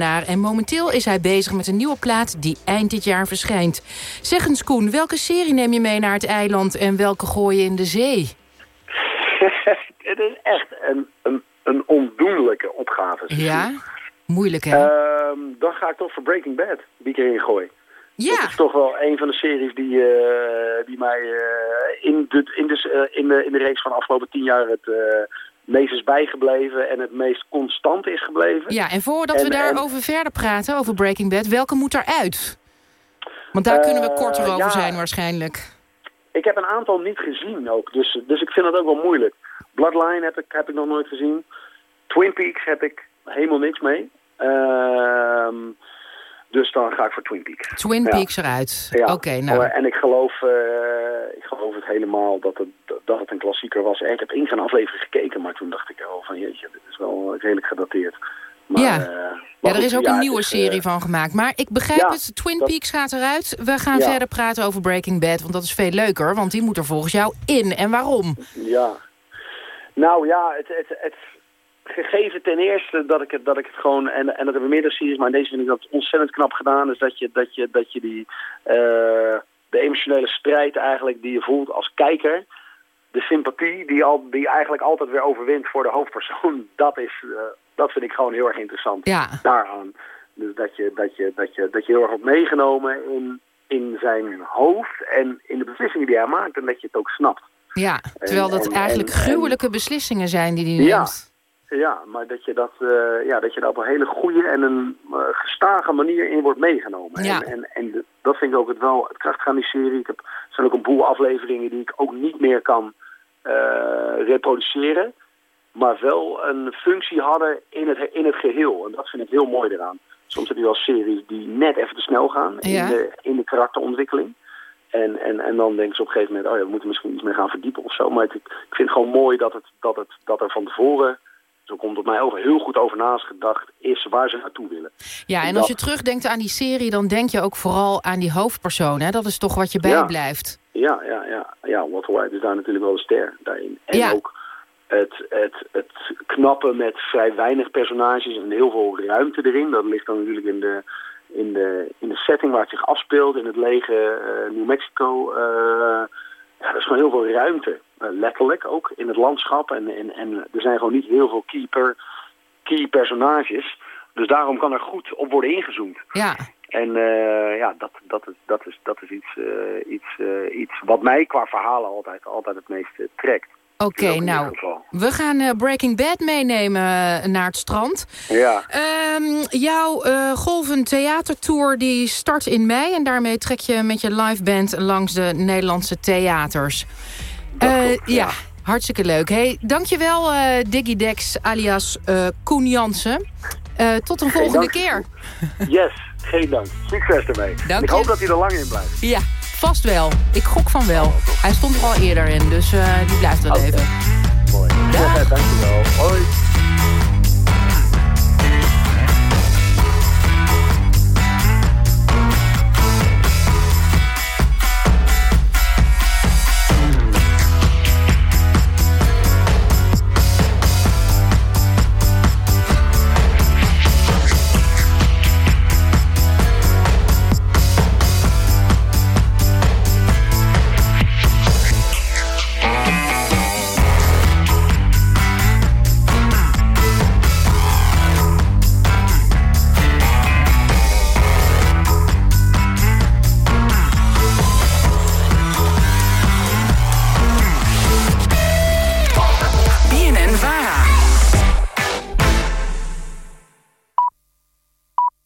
S15: En momenteel is hij bezig met een nieuwe plaat die eind dit jaar verschijnt. Zeg eens Koen, welke serie neem je mee naar het eiland... en welke gooi je in de zee?
S18: Het is echt een, een, een ondoenlijke opgave.
S15: Ja? Moeilijk, hè?
S18: Ehm, dan ga ik toch voor Breaking Bad, die erin gooi.
S15: Ja.
S18: Dat is toch wel een van de series die, eh, die mij eh, in, de, in, de, eh, in, de, in de reeks van de afgelopen tien jaar het eh, meest is bijgebleven en het meest constant is gebleven.
S15: Ja, en voordat we
S18: En-
S15: daarover verder praten, over Breaking Bad... welke moet eruit? Want daar kunnen we
S18: Eh,
S15: korter over
S18: ja.
S15: zijn waarschijnlijk.
S18: Ik heb een aantal niet gezien ook, dus, dus ik vind dat ook wel moeilijk. Bloodline heb ik, heb ik nog nooit gezien. Twin Peaks heb ik helemaal niks mee. Ehm, dus dan ga ik voor Twin Peaks.
S15: Twin
S18: Ja.
S15: Peaks eruit.
S18: Ja.
S15: Oké, nou.
S18: Oh, En ik geloof, eh, ik geloof het helemaal dat het, dat het een klassieker was. En ik heb één van de afleveringen gekeken, maar toen dacht ik al van jeetje, dit is wel redelijk gedateerd. Maar,
S15: Ja.
S18: eh,
S15: Ja, er
S18: goed,
S15: is ook
S18: ja,
S15: een nieuwe
S18: is,
S15: serie
S18: eh,
S15: van gemaakt. Maar ik begrijp
S18: ja,
S15: het, Twin
S18: dat-
S15: Peaks gaat eruit. We gaan verder praten over Breaking Bad, want dat is veel leuker. Want die moet er volgens jou in. En waarom?
S18: Ja. Nou ja, het, het, het gegeven ten eerste dat ik het, dat ik het gewoon, en, en dat hebben meerdere series, maar in deze vind ik dat ontzettend knap gedaan, is dat je, dat je, dat je die, eh, de emotionele strijd eigenlijk die je voelt als kijker, de sympathie die, al, die eigenlijk altijd weer overwint voor de hoofdpersoon, dat, is, eh, dat vind ik gewoon heel erg interessant
S15: Ja.
S18: daaraan. Dus dat je, dat je, dat je, dat je heel erg wordt meegenomen in, in zijn hoofd en in de beslissingen die hij maakt en dat je het ook snapt.
S15: Ja, terwijl dat
S18: en-
S15: eigenlijk
S18: en- en-
S15: gruwelijke beslissingen zijn die hij neemt.
S18: Ja, maar dat je, dat, eh, ja, dat je daar op een hele goede en een eh, gestage manier in wordt meegenomen.
S15: Ja.
S18: En, en, en de- dat vind ik ook het wel het krachtige aan die serie. Ik heb, er zijn ook een boel afleveringen die ik ook niet meer kan eh, reproduceren. Maar wel een functie hadden in het, in het geheel. En dat vind ik heel mooi eraan. Soms heb je wel series die net even te snel gaan in,
S15: Ja.
S18: de, in de karakterontwikkeling. En, en, en dan denk ze op een gegeven moment, oh ja, we moeten misschien iets meer gaan verdiepen of zo. Maar het- ik vind het gewoon mooi dat, het, dat, het, dat er van tevoren, zo komt het mij over, heel goed over naast gedacht is waar ze naartoe willen.
S15: Ja, en
S18: Dat-
S15: als je terugdenkt aan die serie... dan denk je ook vooral aan die hoofdpersoon. Hè? Dat is toch wat je bijblijft.
S18: Ja, ja, ja. Ja, Walter White is daar natuurlijk wel een ster daarin. En
S15: Ja.
S18: ook het, het, het knappen met vrij weinig personages en heel veel ruimte erin. Dat ligt dan natuurlijk in de, in de, in de setting waar het zich afspeelt, in het lege eh, New Mexico. eh, ja, er is gewoon heel veel ruimte. Eh, letterlijk ook in het landschap. En, en, en er zijn gewoon niet heel veel key, per, key personages. Dus daarom kan er goed op worden ingezoomd.
S15: Ja,
S18: En eh, ja, dat, dat is, dat is, dat is iets, eh, iets, iets wat mij qua verhalen altijd, altijd het meest trekt.
S15: oké, nou... We gaan Breaking Bad meenemen naar het strand.
S18: Ja,
S15: Ehm, jouw Golven Theatertour die start in mei... en daarmee trek je met je liveband langs de Nederlandse theaters. Eh, ja. hartstikke leuk. Hey, dankjewel eh Diggy Dex alias eh Koen Jansen. Tot een volgende
S18: dank.
S15: keer.
S18: yes, geen dank. Succes ermee.
S15: Dank
S18: ik hoop dat hij er lang in blijft.
S15: Ja, vast wel. Ik gok van wel. Hij stond er al eerder in, dus die blijft wel even.
S18: Mooi. Dankjewel. Hoi.